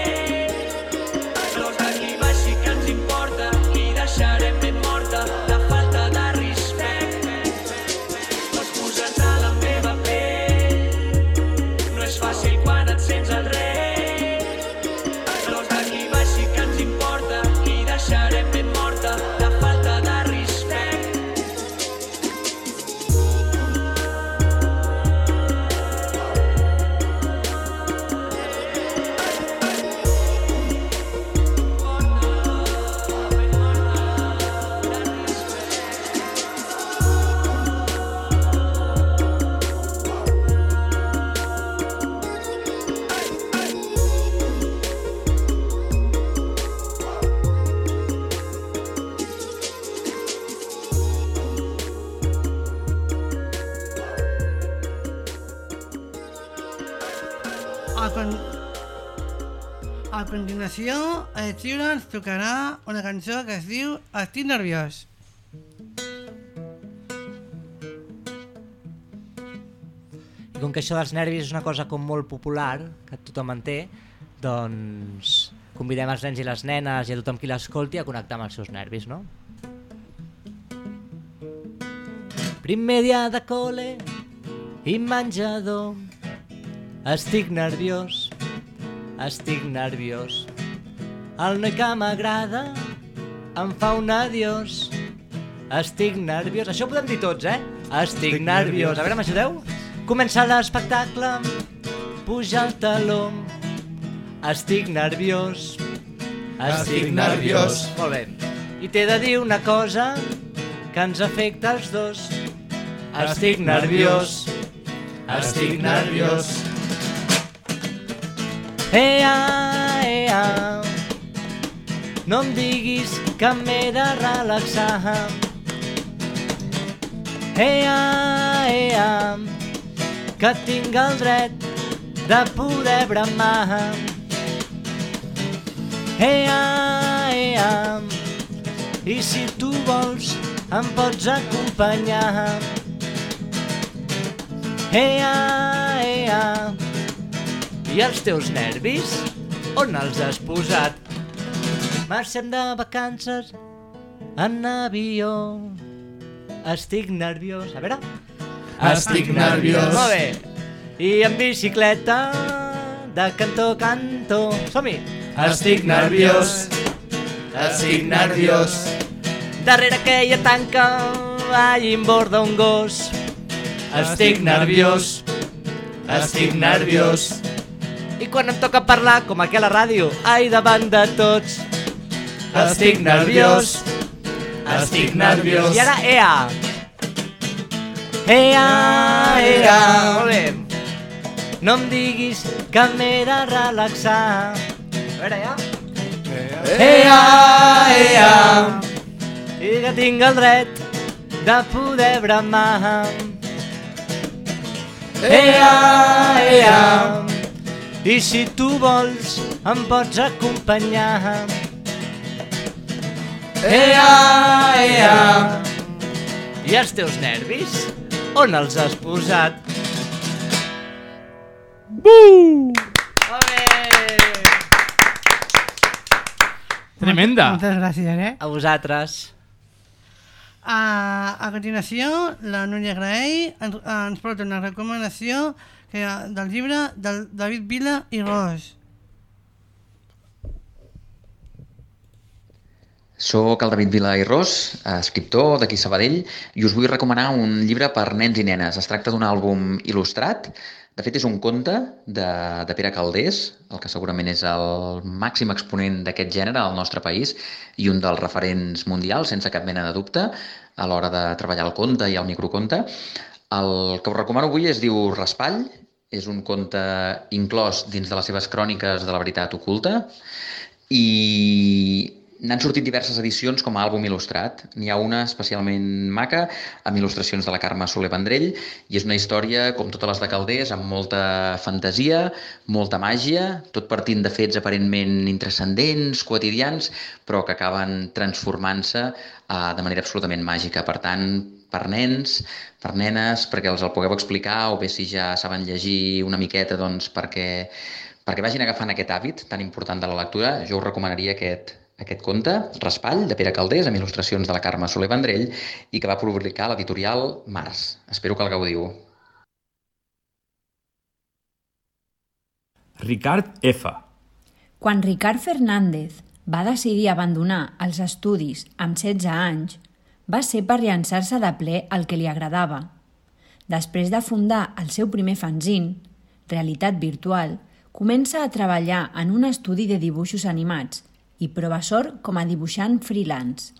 S1: Xiure ens tocarà una cançó que es diu Estic nerviós.
S3: I com que això dels nervis és una cosa com molt popular, que tothom en té, doncs convidem els nens i les nenes i a tothom qui l'escolti a connectar amb els seus nervis, no? Primer dia de col·le i menjador Estic nerviós, estic nerviós El noi que m'agrada em fa un adiós Estic nerviós, això ho podem dir tots, eh? Estic,
S13: Estic
S3: nerviós.
S13: nerviós.
S3: A veure, m'ajudeu? Comença l'espectacle, puja el taló, estic nerviós,
S13: Estic nerviós.
S3: Molt bé. I t'he de dir una cosa que ens afecta als dos. Estic nerviós, estic nerviós. Ea, ea, no em diguis que m'he de relaxar. Ea, ea, que tinc el dret de poder bramar. Ea, ea, i si tu vols em pots acompanyar. Ea, ea, i els teus nervis? On els has posat? Marxem de vacances en avió. Estic nerviós. A veure.
S13: Estic nerviós.
S3: Molt bé. I en bicicleta de cantó a cantó. Som-hi.
S13: Estic nerviós. Estic nerviós.
S3: Darrere aquella tanca allà borda un gos.
S13: Estic nerviós. Estic nerviós.
S3: I quan em toca parlar, com aquí a la ràdio, ai, davant de tots.
S13: Estic nerviós. Estic nerviós.
S3: I ara, ea. Ea, ea. Molt bé. No em diguis que m'he de relaxar. A veure, ja.
S13: Ea, ea.
S3: I que tinc el dret de poder bramar.
S13: Ea, ea.
S3: I si tu vols, em pots acompanyar.
S13: Ea, ea.
S3: I els teus nervis? On els has posat? Bé!
S2: Tremenda.
S1: Moltes gràcies, eh?
S3: A vosaltres.
S1: A, a continuació, la Núria Graell ens, ens porta una recomanació que, del llibre del David Vila i Ros.
S7: Soc el David Vila i Ros, escriptor d'aquí Sabadell, i us vull recomanar un llibre per nens i nenes. Es tracta d'un àlbum il·lustrat. De fet, és un conte de, de Pere Caldés, el que segurament és el màxim exponent d'aquest gènere al nostre país i un dels referents mundials, sense cap mena de dubte, a l'hora de treballar el conte i el microconte. El que us recomano avui es diu Raspall, és un conte inclòs dins de les seves cròniques de la veritat oculta i N'han sortit diverses edicions com a àlbum il·lustrat. N'hi ha una especialment maca, amb il·lustracions de la Carme Soler Vendrell, i és una història, com totes les de Calders, amb molta fantasia, molta màgia, tot partint de fets aparentment intrascendents, quotidians, però que acaben transformant-se uh, de manera absolutament màgica. Per tant, per nens, per nenes, perquè els el pugueu explicar, o bé si ja saben llegir una miqueta, doncs perquè, perquè vagin agafant aquest hàbit tan important de la lectura, jo us recomanaria aquest, aquest conte, Raspall, de Pere Caldés, amb il·lustracions de la Carme Soler Vendrell, i que va publicar l'editorial Mars. Espero que el gaudiu.
S9: Ricard F.
S10: Quan Ricard Fernández va decidir abandonar els estudis amb 16 anys, va ser per llançar-se de ple al que li agradava. Després de fundar el seu primer fanzín, Realitat Virtual, comença a treballar en un estudi de dibuixos animats i prova sort com a dibuixant freelance.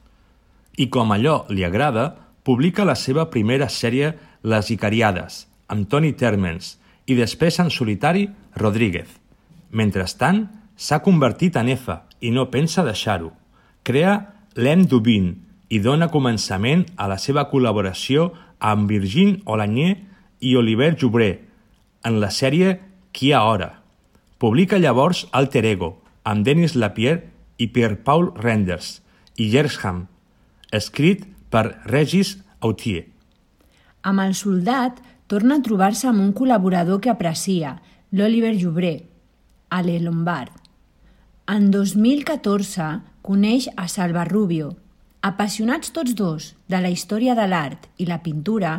S9: I com allò li agrada, publica la seva primera sèrie Les Icariades, amb Toni Termens, i després en solitari Rodríguez. Mentrestant, s'ha convertit en F i no pensa deixar-ho. Crea L'Em Dubin i dona començament a la seva col·laboració amb Virgin Olagnier i Oliver Jubré en la sèrie Qui a hora. Publica llavors Alter Ego, amb Denis Lapierre i Pierre-Paul Renders i Gersham, escrit per Regis Autier.
S10: Amb el soldat torna a trobar-se amb un col·laborador que aprecia, l'Oliver Jubré, a Le Lombard. En 2014 coneix a Salva Rubio. Apassionats tots dos de la història de l'art i la pintura,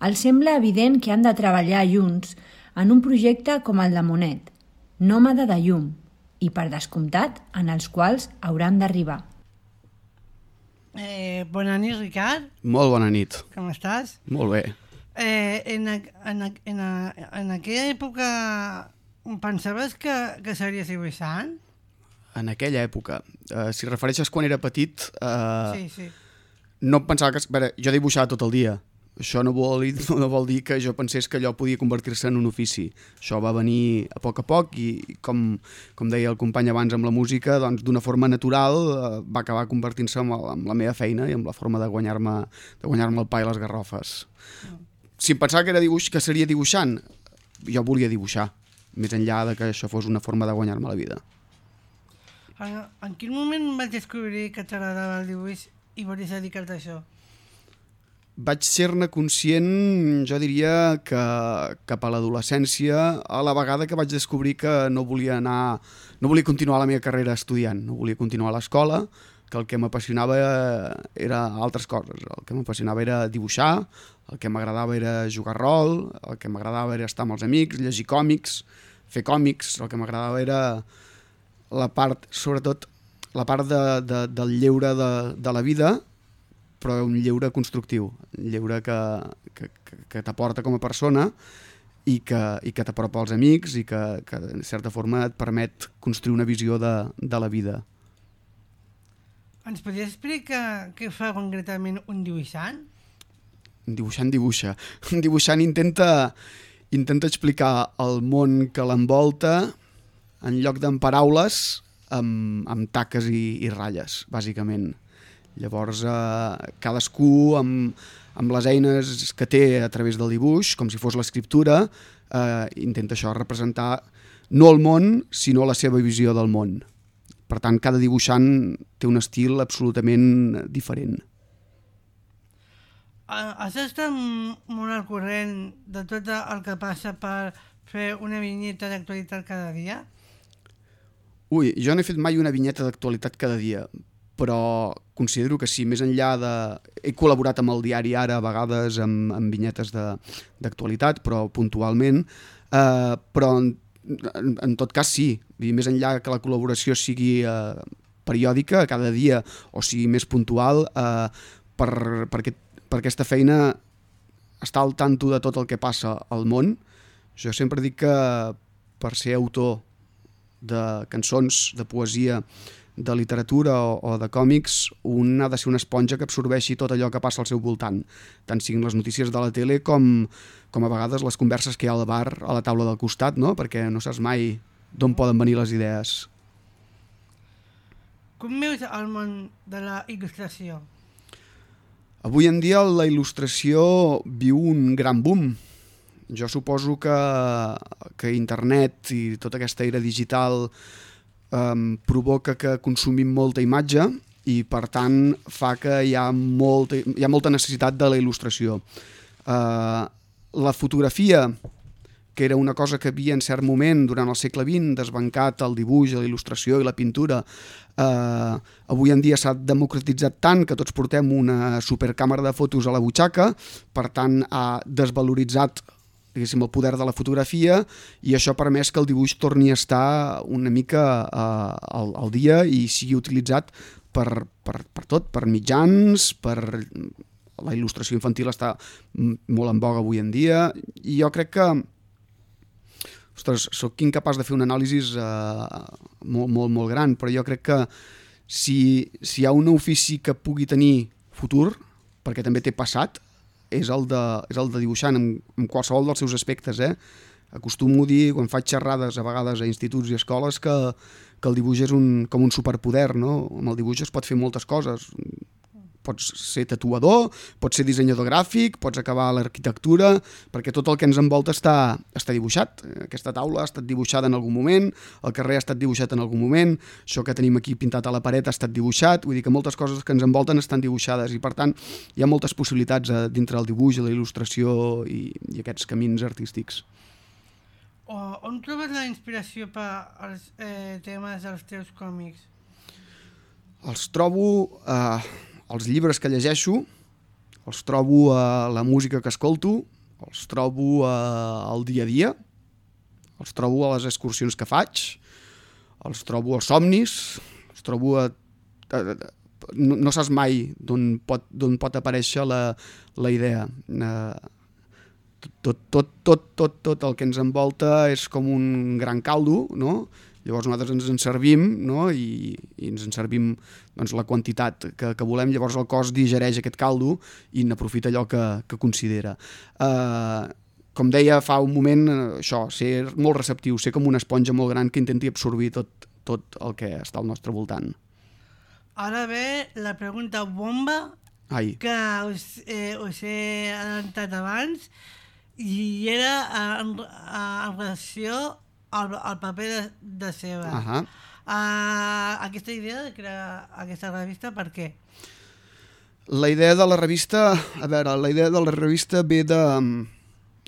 S10: els sembla evident que han de treballar junts en un projecte com el de Monet, Nòmada de llum, i, per descomptat, en els quals hauran d'arribar.
S1: Eh, bona nit, Ricard.
S14: Molt bona nit.
S1: Com estàs?
S14: Molt bé.
S1: Eh, en, a, en, a, en, a, en aquella època pensaves que, que series dibuixant?
S14: En aquella època. Uh, si refereixes quan era petit... Uh,
S1: sí, sí.
S14: No pensava que... A veure, jo dibuixava tot el dia. Això no vol, no vol dir que jo pensés que allò podia convertir-se en un ofici. Això va venir a poc a poc i, com, com deia el company abans amb la música, doncs d'una forma natural eh, va acabar convertint-se en, en la meva feina i en la forma de guanyar-me de guanyar el pa i les garrofes. Mm. Si em pensava que, era dibuix, que seria dibuixant, jo volia dibuixar, més enllà de que això fos una forma de guanyar-me la vida.
S1: En, en quin moment vaig descobrir que t'agradava el dibuix i volies dedicar-te a això?
S14: Vaig ser-ne conscient, jo diria, que cap a l'adolescència, a la vegada que vaig descobrir que no volia anar, no volia continuar la meva carrera estudiant, no volia continuar a l'escola, que el que m'apassionava era altres coses. El que m'apassionava era dibuixar, el que m'agradava era jugar rol, el que m'agradava era estar amb els amics, llegir còmics, fer còmics, el que m'agradava era la part, sobretot, la part de, de, del lleure de, de la vida, però un lleure constructiu, un lleure que, que, que, que t'aporta com a persona i que, i que t'apropa als amics i que, que en certa forma et permet construir una visió de, de la vida.
S1: Ens podries explicar què fa concretament un dibuixant?
S14: Un dibuixant dibuixa. Un dibuixant intenta, intenta explicar el món que l'envolta en lloc d'en paraules amb, amb taques i, i ratlles, bàsicament. Llavors, eh, cadascú amb, amb les eines que té a través del dibuix, com si fos l'escriptura, eh, intenta això representar no el món, sinó la seva visió del món. Per tant, cada dibuixant té un estil absolutament diferent.
S1: Has estat molt al corrent de tot el que passa per fer una vinyeta d'actualitat cada dia?
S14: Ui, jo no he fet mai una vinyeta d'actualitat cada dia, però considero que sí, més enllà de... He col·laborat amb el diari Ara, a vegades amb, amb vinyetes d'actualitat, però puntualment, eh, però en, en, en tot cas sí, i més enllà que la col·laboració sigui eh, periòdica, cada dia, o sigui més puntual, eh, per, per, aquest, per aquesta feina estar al tanto de tot el que passa al món. Jo sempre dic que per ser autor de cançons, de poesia, de literatura o, o de còmics, un ha de ser una esponja que absorbeixi tot allò que passa al seu voltant, tant siguin les notícies de la tele com, com a vegades les converses que hi ha al bar a la taula del costat, no? perquè no saps mai d'on poden venir les idees.
S1: Com veus el món de la il·lustració?
S14: Avui en dia la il·lustració viu un gran boom. Jo suposo que, que internet i tota aquesta era digital um, provoca que consumim molta imatge i per tant fa que hi ha molta, hi ha molta necessitat de la il·lustració. Uh, la fotografia, que era una cosa que havia en cert moment durant el segle XX desbancat el dibuix, la il·lustració i la pintura, eh, avui en dia s'ha democratitzat tant que tots portem una supercàmera de fotos a la butxaca, per tant ha desvaloritzat diguéssim, el poder de la fotografia i això ha permès que el dibuix torni a estar una mica eh, al, al dia i sigui utilitzat per, per, per tot, per mitjans, per la il·lustració infantil està molt en boga avui en dia i jo crec que ostres, sóc incapaç de fer un anàlisi eh, molt, molt, molt gran, però jo crec que si, si hi ha un ofici que pugui tenir futur, perquè també té passat, és el de, és el de dibuixant en, en qualsevol dels seus aspectes. Eh? Acostumo a dir, quan faig xerrades a vegades a instituts i escoles, que, que el dibuix és un, com un superpoder. No? Amb el dibuix es pot fer moltes coses pots ser tatuador, pots ser dissenyador gràfic, pots acabar l'arquitectura, perquè tot el que ens envolta està, està dibuixat. Aquesta taula ha estat dibuixada en algun moment, el carrer ha estat dibuixat en algun moment, això que tenim aquí pintat a la paret ha estat dibuixat, vull dir que moltes coses que ens envolten estan dibuixades i per tant hi ha moltes possibilitats eh, dintre el dibuix, la il·lustració i, i aquests camins artístics.
S1: O, on trobes la inspiració per als eh, temes dels teus còmics?
S14: Els trobo... Eh, els llibres que llegeixo, els trobo a la música que escolto, els trobo al dia a dia, els trobo a les excursions que faig, els trobo als somnis, els trobo a... a, a no, no saps mai d'on pot, pot aparèixer la, la idea. Eh, tot, tot, tot, tot, tot el que ens envolta és com un gran caldo, no? Llavors nosaltres ens en servim no? I, i ens en servim doncs, la quantitat que, que volem, llavors el cos digereix aquest caldo i n'aprofita allò que, que considera. Uh, com deia fa un moment, això, ser molt receptiu, ser com una esponja molt gran que intenti absorbir tot, tot el que està al nostre voltant.
S1: Ara ve la pregunta bomba
S14: Ai.
S1: que us, eh, us he adelantat abans i era en, en relació el, el paper de, de seva. Uh -huh. uh, aquesta idea de crear aquesta revista, per què?
S14: La idea de la revista, a veure, la idea de la revista ve de...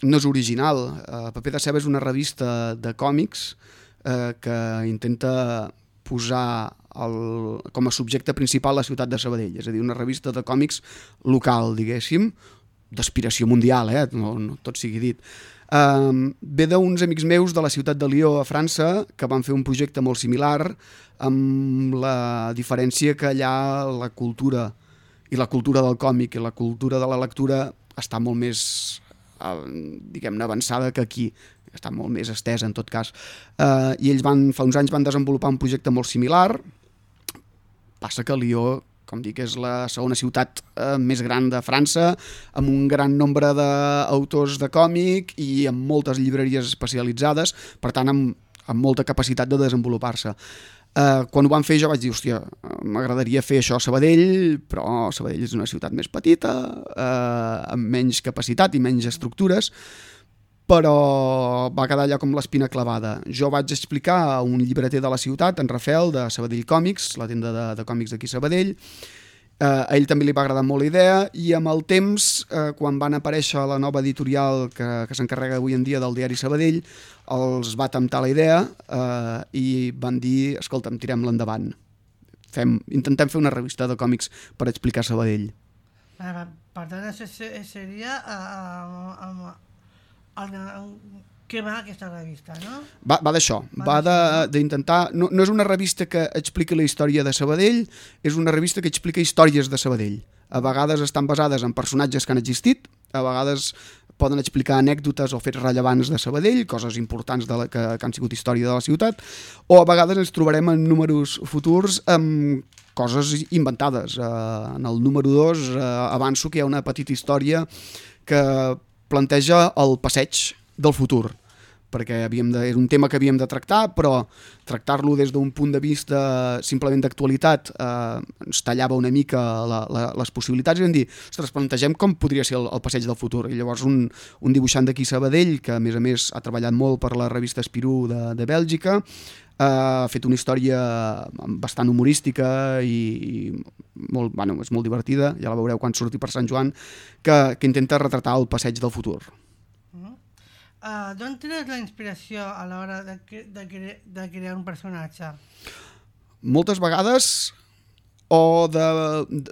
S14: no és original. Uh, Paper de Ceba és una revista de còmics uh, que intenta posar el, com a subjecte principal la ciutat de Sabadell, és a dir, una revista de còmics local, diguéssim, d'aspiració mundial, eh? no, no tot sigui dit. Um, ve d'uns amics meus de la ciutat de Lió, a França, que van fer un projecte molt similar, amb la diferència que allà la cultura i la cultura del còmic i la cultura de la lectura està molt més uh, diguem-ne avançada que aquí. Està molt més estesa en tot cas. Uh, i ells van, fa uns anys van desenvolupar un projecte molt similar. Passa que Lió com dic, és la segona ciutat eh, més gran de França, amb un gran nombre d'autors de còmic i amb moltes llibreries especialitzades, per tant, amb, amb molta capacitat de desenvolupar-se. Eh, quan ho van fer jo vaig dir, hòstia, m'agradaria fer això a Sabadell, però Sabadell és una ciutat més petita, eh, amb menys capacitat i menys estructures, però va quedar allà com l'espina clavada. Jo vaig explicar a un llibreter de la ciutat, en Rafael, de Sabadell Còmics, la tenda de, de còmics d'aquí Sabadell, eh, a ell també li va agradar molt la idea i amb el temps, eh, quan van aparèixer la nova editorial que, que s'encarrega avui en dia del diari Sabadell, els va temptar la idea eh, i van dir, escolta'm, tirem-la endavant. fem, intentem fer una revista de còmics per explicar Sabadell.
S1: Per tant, això se- seria uh, amb, el, què va aquesta revista, no?
S14: Va, va d'això, va de- d'intentar... No, no és una revista que expliqui la història de Sabadell, és una revista que explica històries de Sabadell. A vegades estan basades en personatges que han existit, a vegades poden explicar anècdotes o fets rellevants de Sabadell, coses importants de la, que, que han sigut història de la ciutat, o a vegades ens trobarem en números futurs amb coses inventades. Uh, en el número 2 uh, avanço que hi ha una petita història que planteja el passeig del futur perquè havíem de, és un tema que havíem de tractar, però tractar-lo des d'un punt de vista simplement d'actualitat eh, ens tallava una mica la, la, les possibilitats i vam dir, ostres, plantegem com podria ser el, el passeig del futur. I llavors un, un dibuixant d'aquí Sabadell, que a més a més ha treballat molt per la revista Espirú de, de Bèlgica, eh, ha fet una història bastant humorística i, i molt, bueno, és molt divertida, ja la veureu quan surti per Sant Joan, que, que intenta retratar el passeig del futur.
S1: Uh, D'on tens la inspiració a l'hora de, de, cre de crear un personatge?
S14: moltes vegades o de,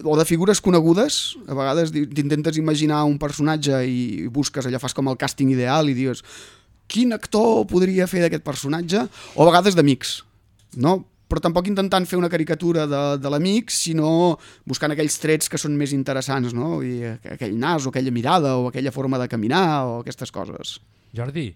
S14: o de figures conegudes, a vegades t'intentes imaginar un personatge i busques, allò fas com el càsting ideal i dius quin actor podria fer d'aquest personatge, o a vegades d'amics, no? però tampoc intentant fer una caricatura de, de l'amic, sinó buscant aquells trets que són més interessants, no? I aquell nas, o aquella mirada, o aquella forma de caminar, o aquestes coses.
S2: Jordi,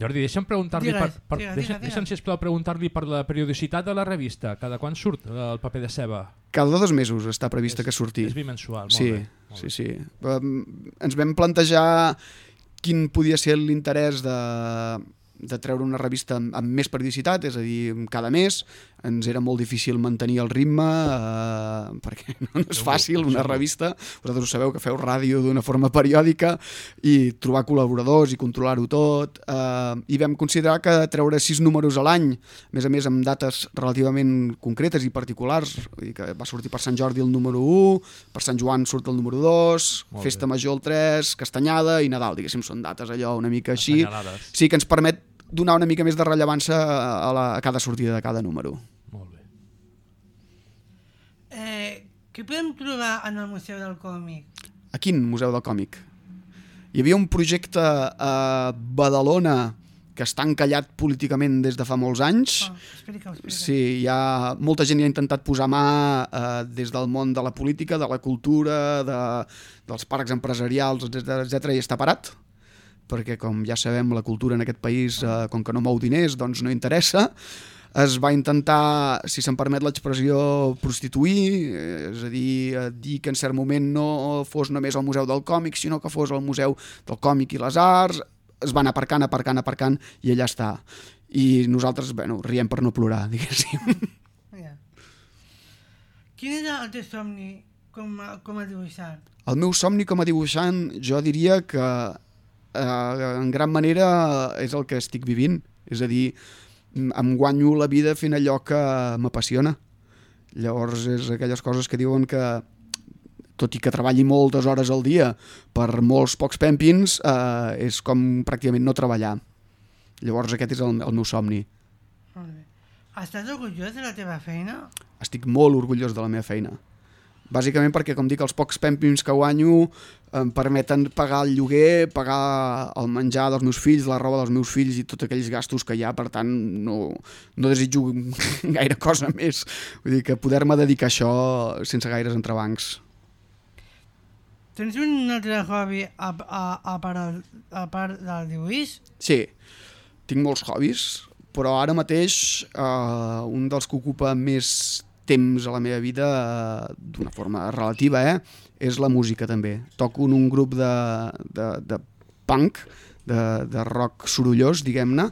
S2: Jordi, deixa'm preguntar-li per, per,
S14: digues,
S2: deixa,
S14: digues,
S2: deixa'm, sisplau, preguntar-li per la periodicitat de la revista. Cada quan surt el paper de ceba?
S14: Cada dos mesos està prevista que surti.
S2: és bimensual, molt
S14: sí,
S2: bé, molt
S14: sí, sí. Um, ens vam plantejar quin podia ser l'interès de, de treure una revista amb, amb més periodicitat, és a dir, cada mes. Ens era molt difícil mantenir el ritme, eh, perquè no és fàcil una revista. Vosaltres ho sabeu que feu ràdio d'una forma periòdica i trobar col·laboradors i controlar-ho tot. Eh, I vam considerar que treure sis números a l'any, a més a més amb dates relativament concretes i particulars, vull dir que va sortir per Sant Jordi el número 1, per Sant Joan surt el número 2,
S2: Molt
S14: Festa Major el 3, Castanyada i Nadal, diguéssim, són dates allò una mica així. Sí, que ens permet donar una mica més de rellevància a, la, a cada sortida de cada número.
S1: Eh, què podem trobar en el Museu del Còmic?
S14: A quin museu del còmic? Hi havia un projecte a Badalona que està encallat políticament des de fa molts anys.
S1: Oh, explica, explica.
S14: Sí, hi ha, molta gent hi ha intentat posar mà eh, des del món de la política, de la cultura, de, dels parcs empresarials, etc etc i està parat perquè com ja sabem la cultura en aquest país eh, com que no mou diners doncs no interessa es va intentar, si se'n permet l'expressió, prostituir, eh, és a dir, eh, dir que en cert moment no fos només el Museu del Còmic, sinó que fos el Museu del Còmic i les Arts, es van aparcant, aparcant, aparcant, i allà està. I nosaltres, bueno, riem per no plorar, diguéssim.
S1: Ja. Quin era el teu somni com a, com a dibuixant?
S14: El meu somni com a dibuixant, jo diria que eh, en gran manera és el que estic vivint. És a dir, em guanyo la vida fent allò que m'apassiona. Llavors és aquelles coses que diuen que tot i que treballi moltes hores al dia per molts pocs pèmpins, eh, és com pràcticament no treballar. Llavors aquest és el, el meu somni.
S1: Molt bé. Estàs orgullós de la teva feina?
S14: Estic molt orgullós de la meva feina. Bàsicament perquè, com dic, els pocs pèmpims que guanyo em permeten pagar el lloguer, pagar el menjar dels meus fills, la roba dels meus fills i tots aquells gastos que hi ha, per tant, no, no desitjo gaire cosa més. Vull dir que poder-me dedicar a això sense gaires entrebancs.
S1: Tens un altre hobby a, a, a, part, a part del dibuix?
S14: Sí, tinc molts hobbies, però ara mateix eh, un dels que ocupa més temps a la meva vida eh, d'una forma relativa eh, és la música també. Toco en un grup de, de, de punk, de, de rock sorollós, diguem-ne,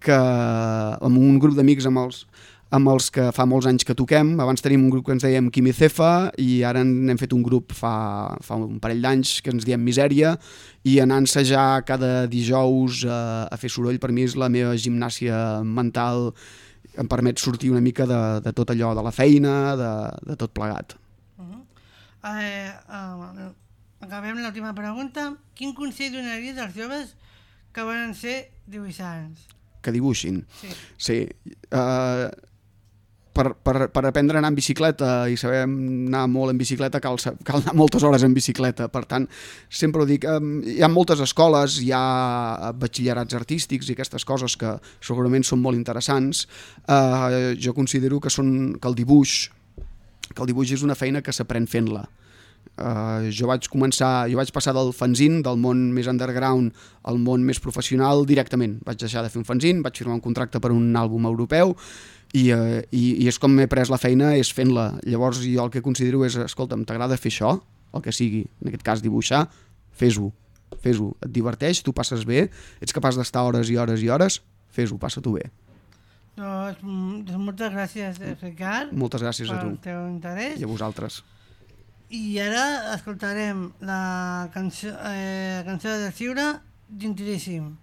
S14: que amb un grup d'amics amb els, amb els que fa molts anys que toquem. Abans tenim un grup que ens dèiem Quimicefa i ara n'hem fet un grup fa, fa un parell d'anys que ens diem Misèria i anar a ensejar cada dijous a, a fer soroll per mi és la meva gimnàsia mental em permet sortir una mica de, de tot allò, de la feina, de, de tot plegat.
S1: Eh, uh, acabem l'última pregunta. Quin consell donaries als joves que volen ser dibuixants?
S14: Que dibuixin.
S1: Sí.
S14: Sí. Uh, per, per, per aprendre a anar en bicicleta i saber anar molt en bicicleta cal, cal anar moltes hores en bicicleta. Per tant, sempre ho dic, eh, hi ha moltes escoles, hi ha batxillerats artístics i aquestes coses que segurament són molt interessants. Eh, jo considero que, són, que el dibuix que el dibuix és una feina que s'aprèn fent-la. Uh, jo vaig començar, jo vaig passar del fanzine, del món més underground al món més professional directament. Vaig deixar de fer un fanzine, vaig firmar un contracte per un àlbum europeu i, uh, i, i és com m'he pres la feina, és fent-la. Llavors jo el que considero és, escolta'm, t'agrada fer això? El que sigui, en aquest cas dibuixar, fes-ho, fes-ho. Et diverteix, tu passes bé, ets capaç d'estar hores i hores i hores, fes-ho, passa-t'ho bé.
S1: Doncs, moltes gràcies, eh, Ricard.
S14: Moltes gràcies a
S1: pel
S14: tu.
S1: teu interès.
S14: I a vosaltres.
S1: I ara escoltarem la cançó, eh, cançó de Ciure, Gentilíssim.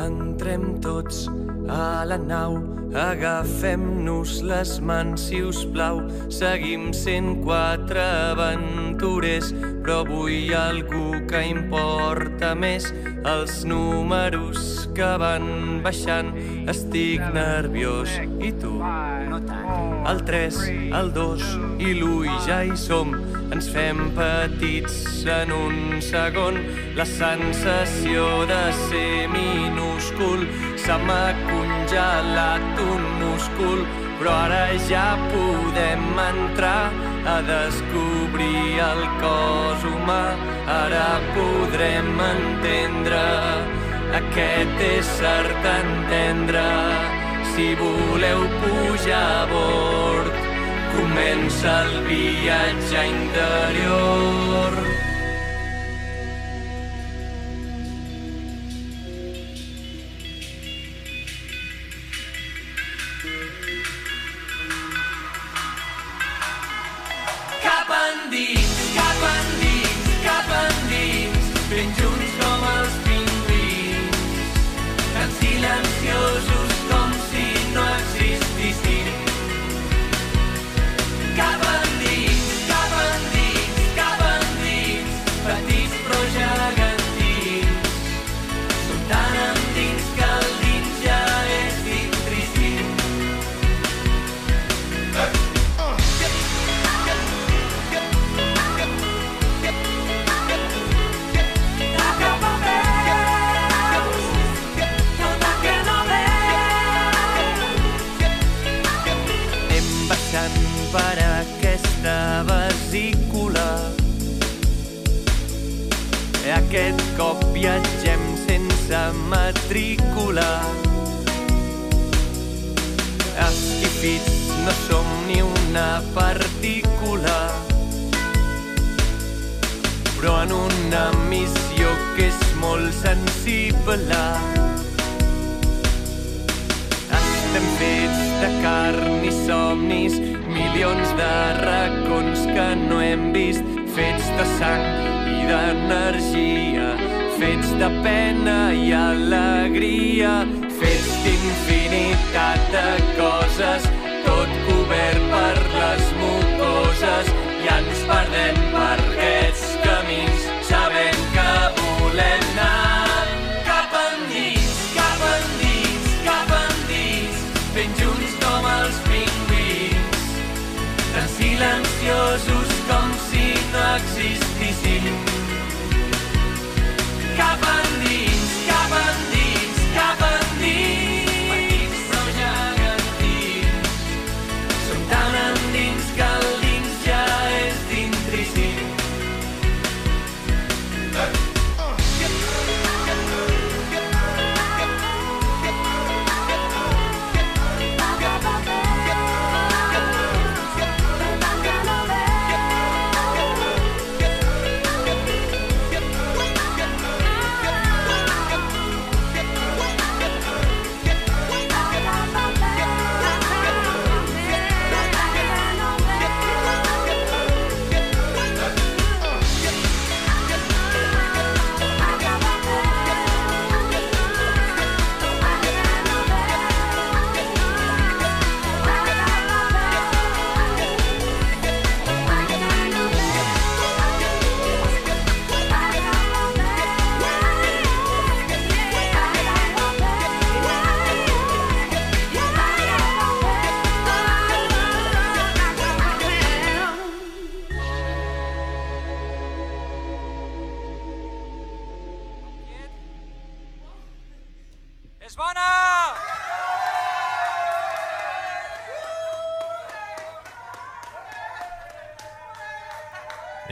S8: Entrem tots a la nau, agafem-nos les mans, si us plau. Seguim sent quatre aventurers, però avui algú que importa més. Els números que van baixant, estic nerviós. I tu? No tant. El 3, el 2 i l'1 ja hi som. Ens fem petits en un segon. La sensació de ser minúscul se m'ha congelat un múscul, però ara ja podem entrar a descobrir el cos humà. Ara podrem entendre aquest ésser tan tendre. Si voleu pujar a bord, comença el viatge interior. Cap endins, cap endins, cap endins, ben junts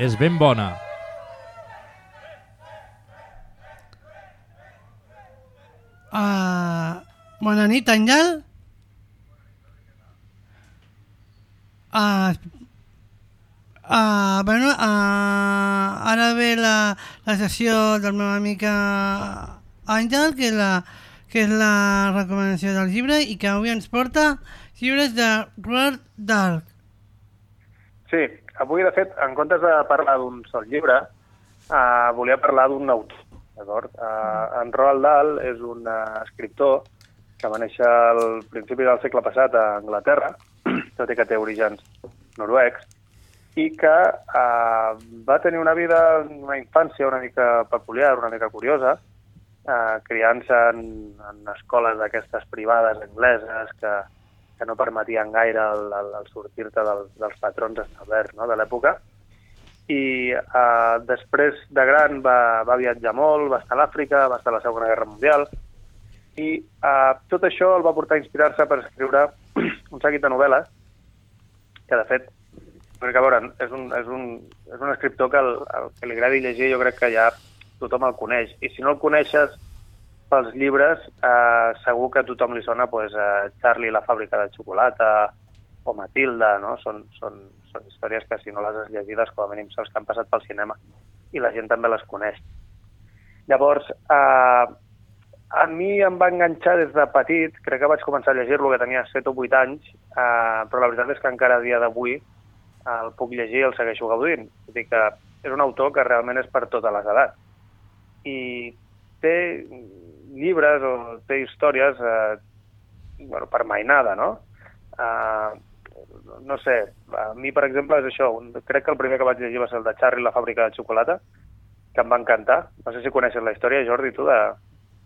S8: És ben
S15: bona.
S1: Uh, bona nit, Àngel. Uh, uh, bueno, uh, ara ve la, la sessió del meu amic Àngel, que és, la, que és la recomanació del llibre i que avui ens porta llibres de Roald Dahl.
S16: Sí, avui, de fet, en comptes de parlar d'un sol llibre, uh, volia parlar d'un autor. D'acord? Uh, en Roald Dahl és un uh, escriptor que va néixer al principi del segle passat a Anglaterra, tot i que té orígens noruecs, i que uh, va tenir una vida, una infància una mica peculiar, una mica curiosa, uh, criant-se en, en escoles d'aquestes privades angleses que, que no permetien gaire el, el, el sortir-te del, dels patrons establerts no, de l'època, i uh, després de gran va, va viatjar molt, va estar a l'Àfrica, va estar a la Segona Guerra Mundial, i uh, tot això el va portar a inspirar-se per escriure un seguit de novel·les, que de fet, perquè a veure, és un, és un, és un escriptor que el, el que li agradi llegir jo crec que ja tothom el coneix, i si no el coneixes pels llibres, eh, segur que a tothom li sona pues, eh, Charlie la fàbrica de xocolata, o Matilda, no? Són, són, són històries que si no les has llegides com a mínim les que han passat pel cinema i la gent també les coneix. Llavors, eh, a mi em va enganxar des de petit, crec que vaig començar a llegir-lo que tenia 7 o 8 anys, eh, però la veritat és que encara a dia d'avui el puc llegir i el segueixo gaudint. És dir que és un autor que realment és per totes les edats. I té llibres o té històries eh, bueno, per mainada, no? Uh, no sé, a mi, per exemple, és això. Un, crec que el primer que vaig llegir va ser el de Charlie, la fàbrica de xocolata, que em va encantar. No sé si coneixes la història, Jordi, tu, de,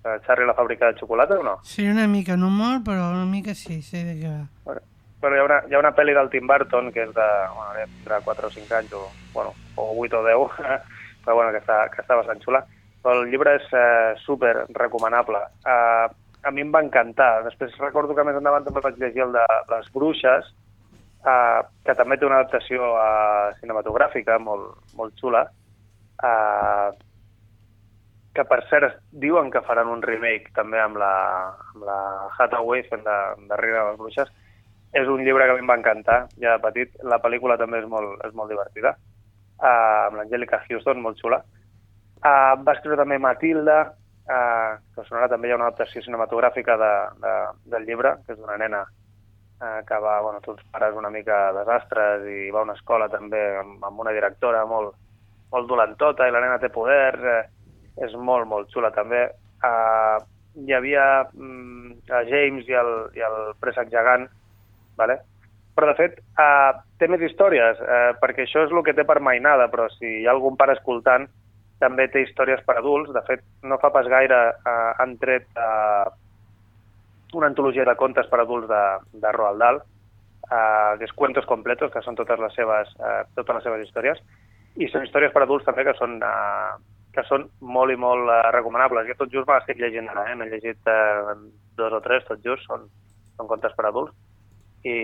S16: de Charlie, la fàbrica de xocolata, o no?
S1: Sí, una mica, no molt, però una mica sí, sé de què va.
S16: Bueno, bueno, hi, ha una, hi ha una pel·li del Tim Burton, que és de, bueno, de 4 o 5 anys, o, bueno, o 8 o 10, però bueno, que està, que està bastant xula. Però el llibre és eh, super recomanable. Eh, a mi em va encantar. Després recordo que més endavant també vaig llegir el de Les Bruixes, eh, que també té una adaptació uh, cinematogràfica molt, molt xula, eh, que per cert diuen que faran un remake també amb la, amb la Hathaway fent de, Reina de les Bruixes. És un llibre que a mi em va encantar, ja de petit. La pel·lícula també és molt, és molt divertida, uh, amb l'Angelica Houston, molt xula. Uh, va escriure també Matilda, uh, que sonarà també hi ha una adaptació cinematogràfica de, de, del llibre, que és d'una nena uh, que va, bueno, tots pares una mica desastres i va a una escola també amb, amb una directora molt, molt dolentota i la nena té poder, uh, és molt, molt xula també. Uh, hi havia um, a James i el, i el préssec gegant, vale? però de fet uh, té més històries, uh, perquè això és el que té per mainada, però si hi ha algun pare escoltant, també té històries per adults. De fet, no fa pas gaire eh, han tret eh, una antologia de contes per adults de, de Roald Dahl, eh, que és Cuentos Completos, que són totes les seves, eh, totes les seves històries, i són històries per adults també que són, eh, que són molt i molt eh, recomanables. Jo tot just me l'estic llegint ara, eh? n'he llegit eh, dos o tres, tot just, són, són contes per adults, i,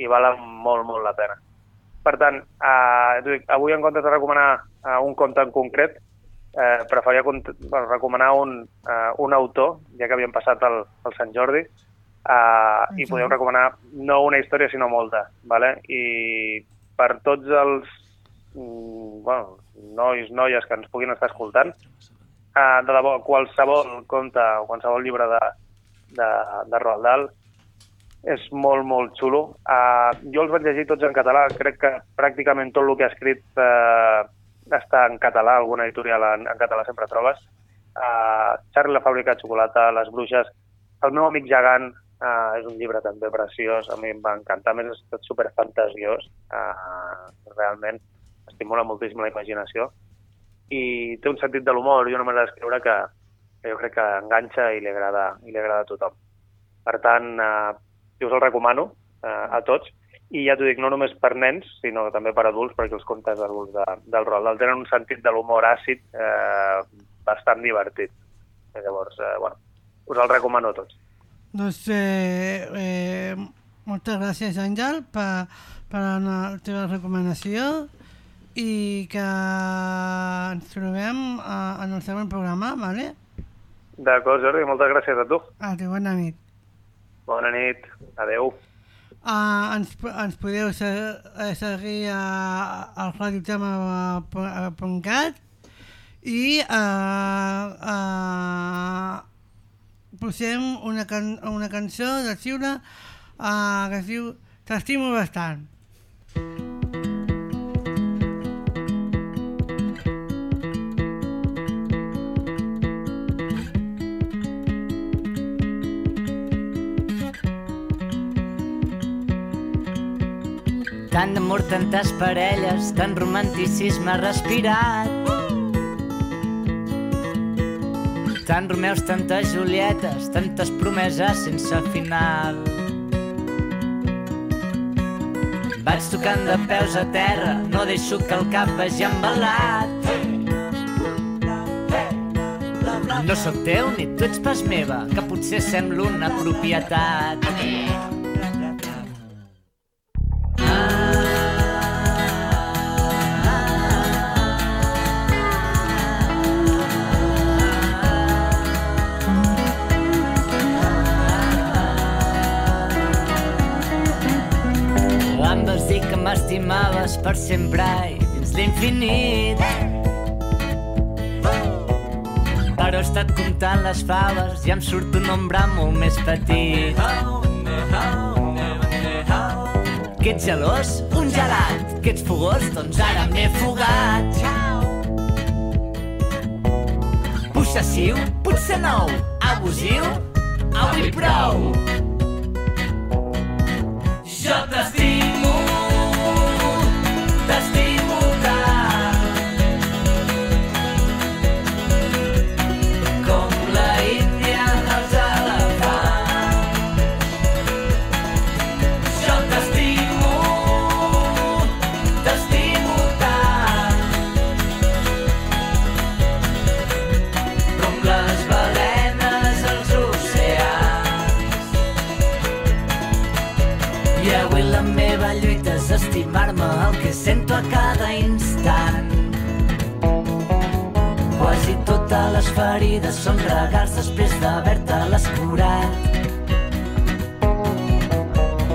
S16: i valen molt, molt la pena. Per tant, eh, avui en comptes de recomanar eh, un conte en concret, eh, preferia bueno, recomanar un, eh, un autor, ja que havíem passat el, el Sant Jordi, eh, i podeu recomanar no una història, sinó molta. Vale? I per tots els mm, bueno, nois, noies que ens puguin estar escoltant, eh, de debò, qualsevol conte o qualsevol llibre de, de, de Roald Dahl és molt, molt xulo. Uh, jo els vaig llegir tots en català, crec que pràcticament tot el que ha escrit uh, està en català, alguna editorial en, en català sempre trobes. Uh, Charlie la fàbrica de xocolata, Les bruixes, El meu amic gegant, uh, és un llibre també preciós, a mi em va encantar, més és tot superfantasiós, uh, realment estimula moltíssim la imaginació i té un sentit de l'humor i una manera d'escriure que, que jo crec que enganxa i li agrada, i li agrada a tothom. Per tant, uh, jo us el recomano eh, a tots, i ja t'ho dic, no només per nens, sinó també per adults, perquè els contes adults de, del Roald Dahl tenen un sentit de l'humor àcid eh, bastant divertit. I llavors, eh, bueno, us el recomano a tots.
S1: Doncs eh, eh, moltes gràcies, Àngel, per, per la teva recomanació i que ens trobem a, en el següent programa, vale?
S16: D'acord, Jordi, moltes gràcies a tu.
S1: Adéu, bona nit.
S16: Bona nit, adeu.
S1: Uh, ens, ens podeu eh, seguir a, al radiotema.cat i uh, uh, posem una, can, una cançó de Xiula uh, que es diu T'estimo bastant.
S4: Tant d'amor, tantes parelles, tant romanticisme respirat. Tant Romeus, tantes Julietes, tantes promeses sense final. Vaig tocant de peus a terra, no deixo que el cap vagi embalat. No sóc teu ni tu ets pas meva, que potser sembla una propietat. Les faves i em surt un nombre molt més petit. Que ets gelós? Un gelat. Que ets fogós? Doncs ara m'he fugat. Possessiu? Potser nou. Abusiu? Avui prou. Jo ferides són regals després d'haver-te-les curat.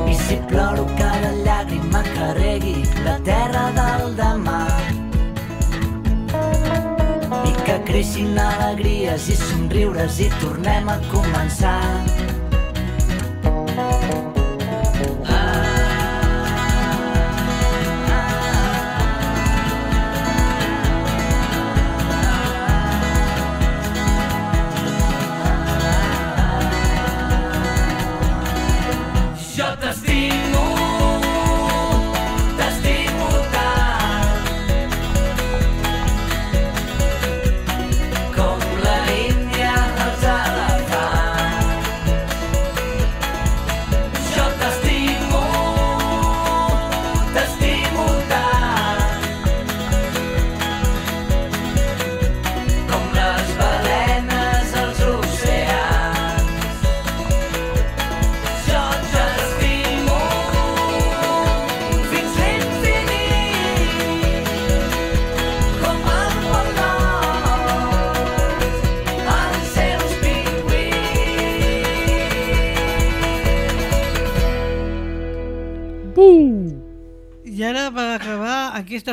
S4: I si ploro cada llàgrima que regui la terra del demà. I que creixin alegries i somriures i tornem a començar.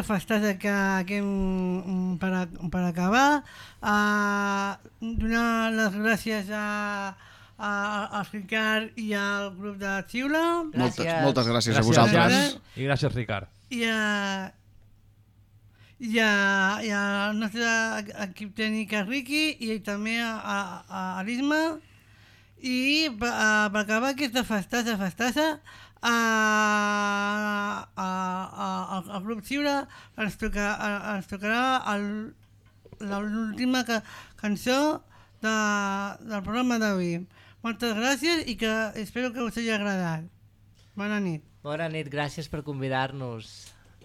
S1: Festassa que, que hem, per, a, per acabar, uh, donar les gràcies a, a, al Ricard i al grup de Xiula.
S14: Moltes, moltes gràcies, a vosaltres.
S2: I gràcies, Ricard.
S1: I a, i, a, i al nostre equip tècnic, a Riqui, i també a, a, a l'Isma. I per, a, per acabar aquesta festassa, festassa, a, a, a, a, grup Xiura ens, toca, ens tocarà l'última ca, cançó de, del programa d'avui. Moltes gràcies i que espero que us hagi agradat. Bona nit.
S3: Bona nit, gràcies per convidar-nos.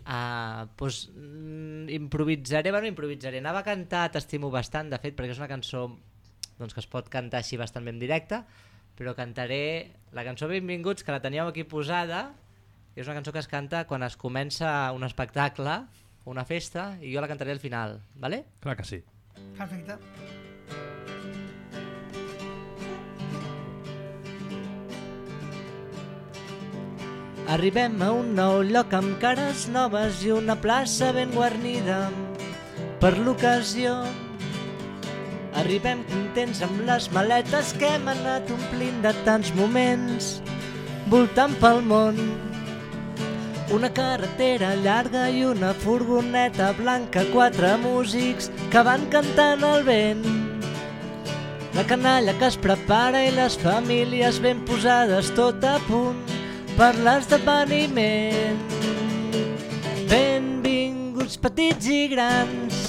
S3: Uh, pues, mm, improvisaré, bueno, improvisaré. Anava a cantar T'estimo bastant, de fet, perquè és una cançó doncs, que es pot cantar així bastant ben directe, però cantaré la cançó Benvinguts, que la teníeu aquí posada, és una cançó que es canta quan es comença un espectacle, una festa, i jo la cantaré al final, vale?
S2: Clar que sí.
S1: Perfecte.
S3: Arribem a un nou lloc amb cares noves i una plaça ben guarnida per l'ocasió. Arribem contents amb les maletes que hem anat omplint de tants moments voltant pel món. Una carretera llarga i una furgoneta blanca, quatre músics que van cantant al vent. La canalla que es prepara i les famílies ben posades tot a punt per l'esdeveniment. Benvinguts petits i grans,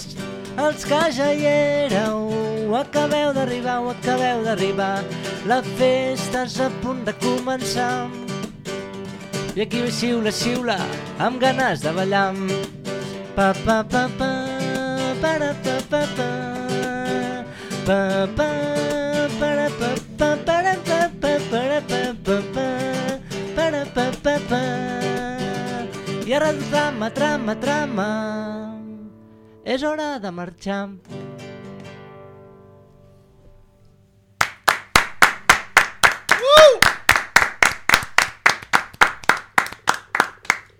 S3: els que ja hi éreu, acabeu d'arribar acabeu d'arribar, la festa és a punt de començar. I aquí ve xiula, xiula, amb ganes de ballar. Pa, pa, pa, pa, para, pa, pa, pa, pa, pa, para, pa, pa, para, pa, pa, para, pa, pa, pa, para, pa, pa, pa. I ara trama, trama, trama, és hora de marxar.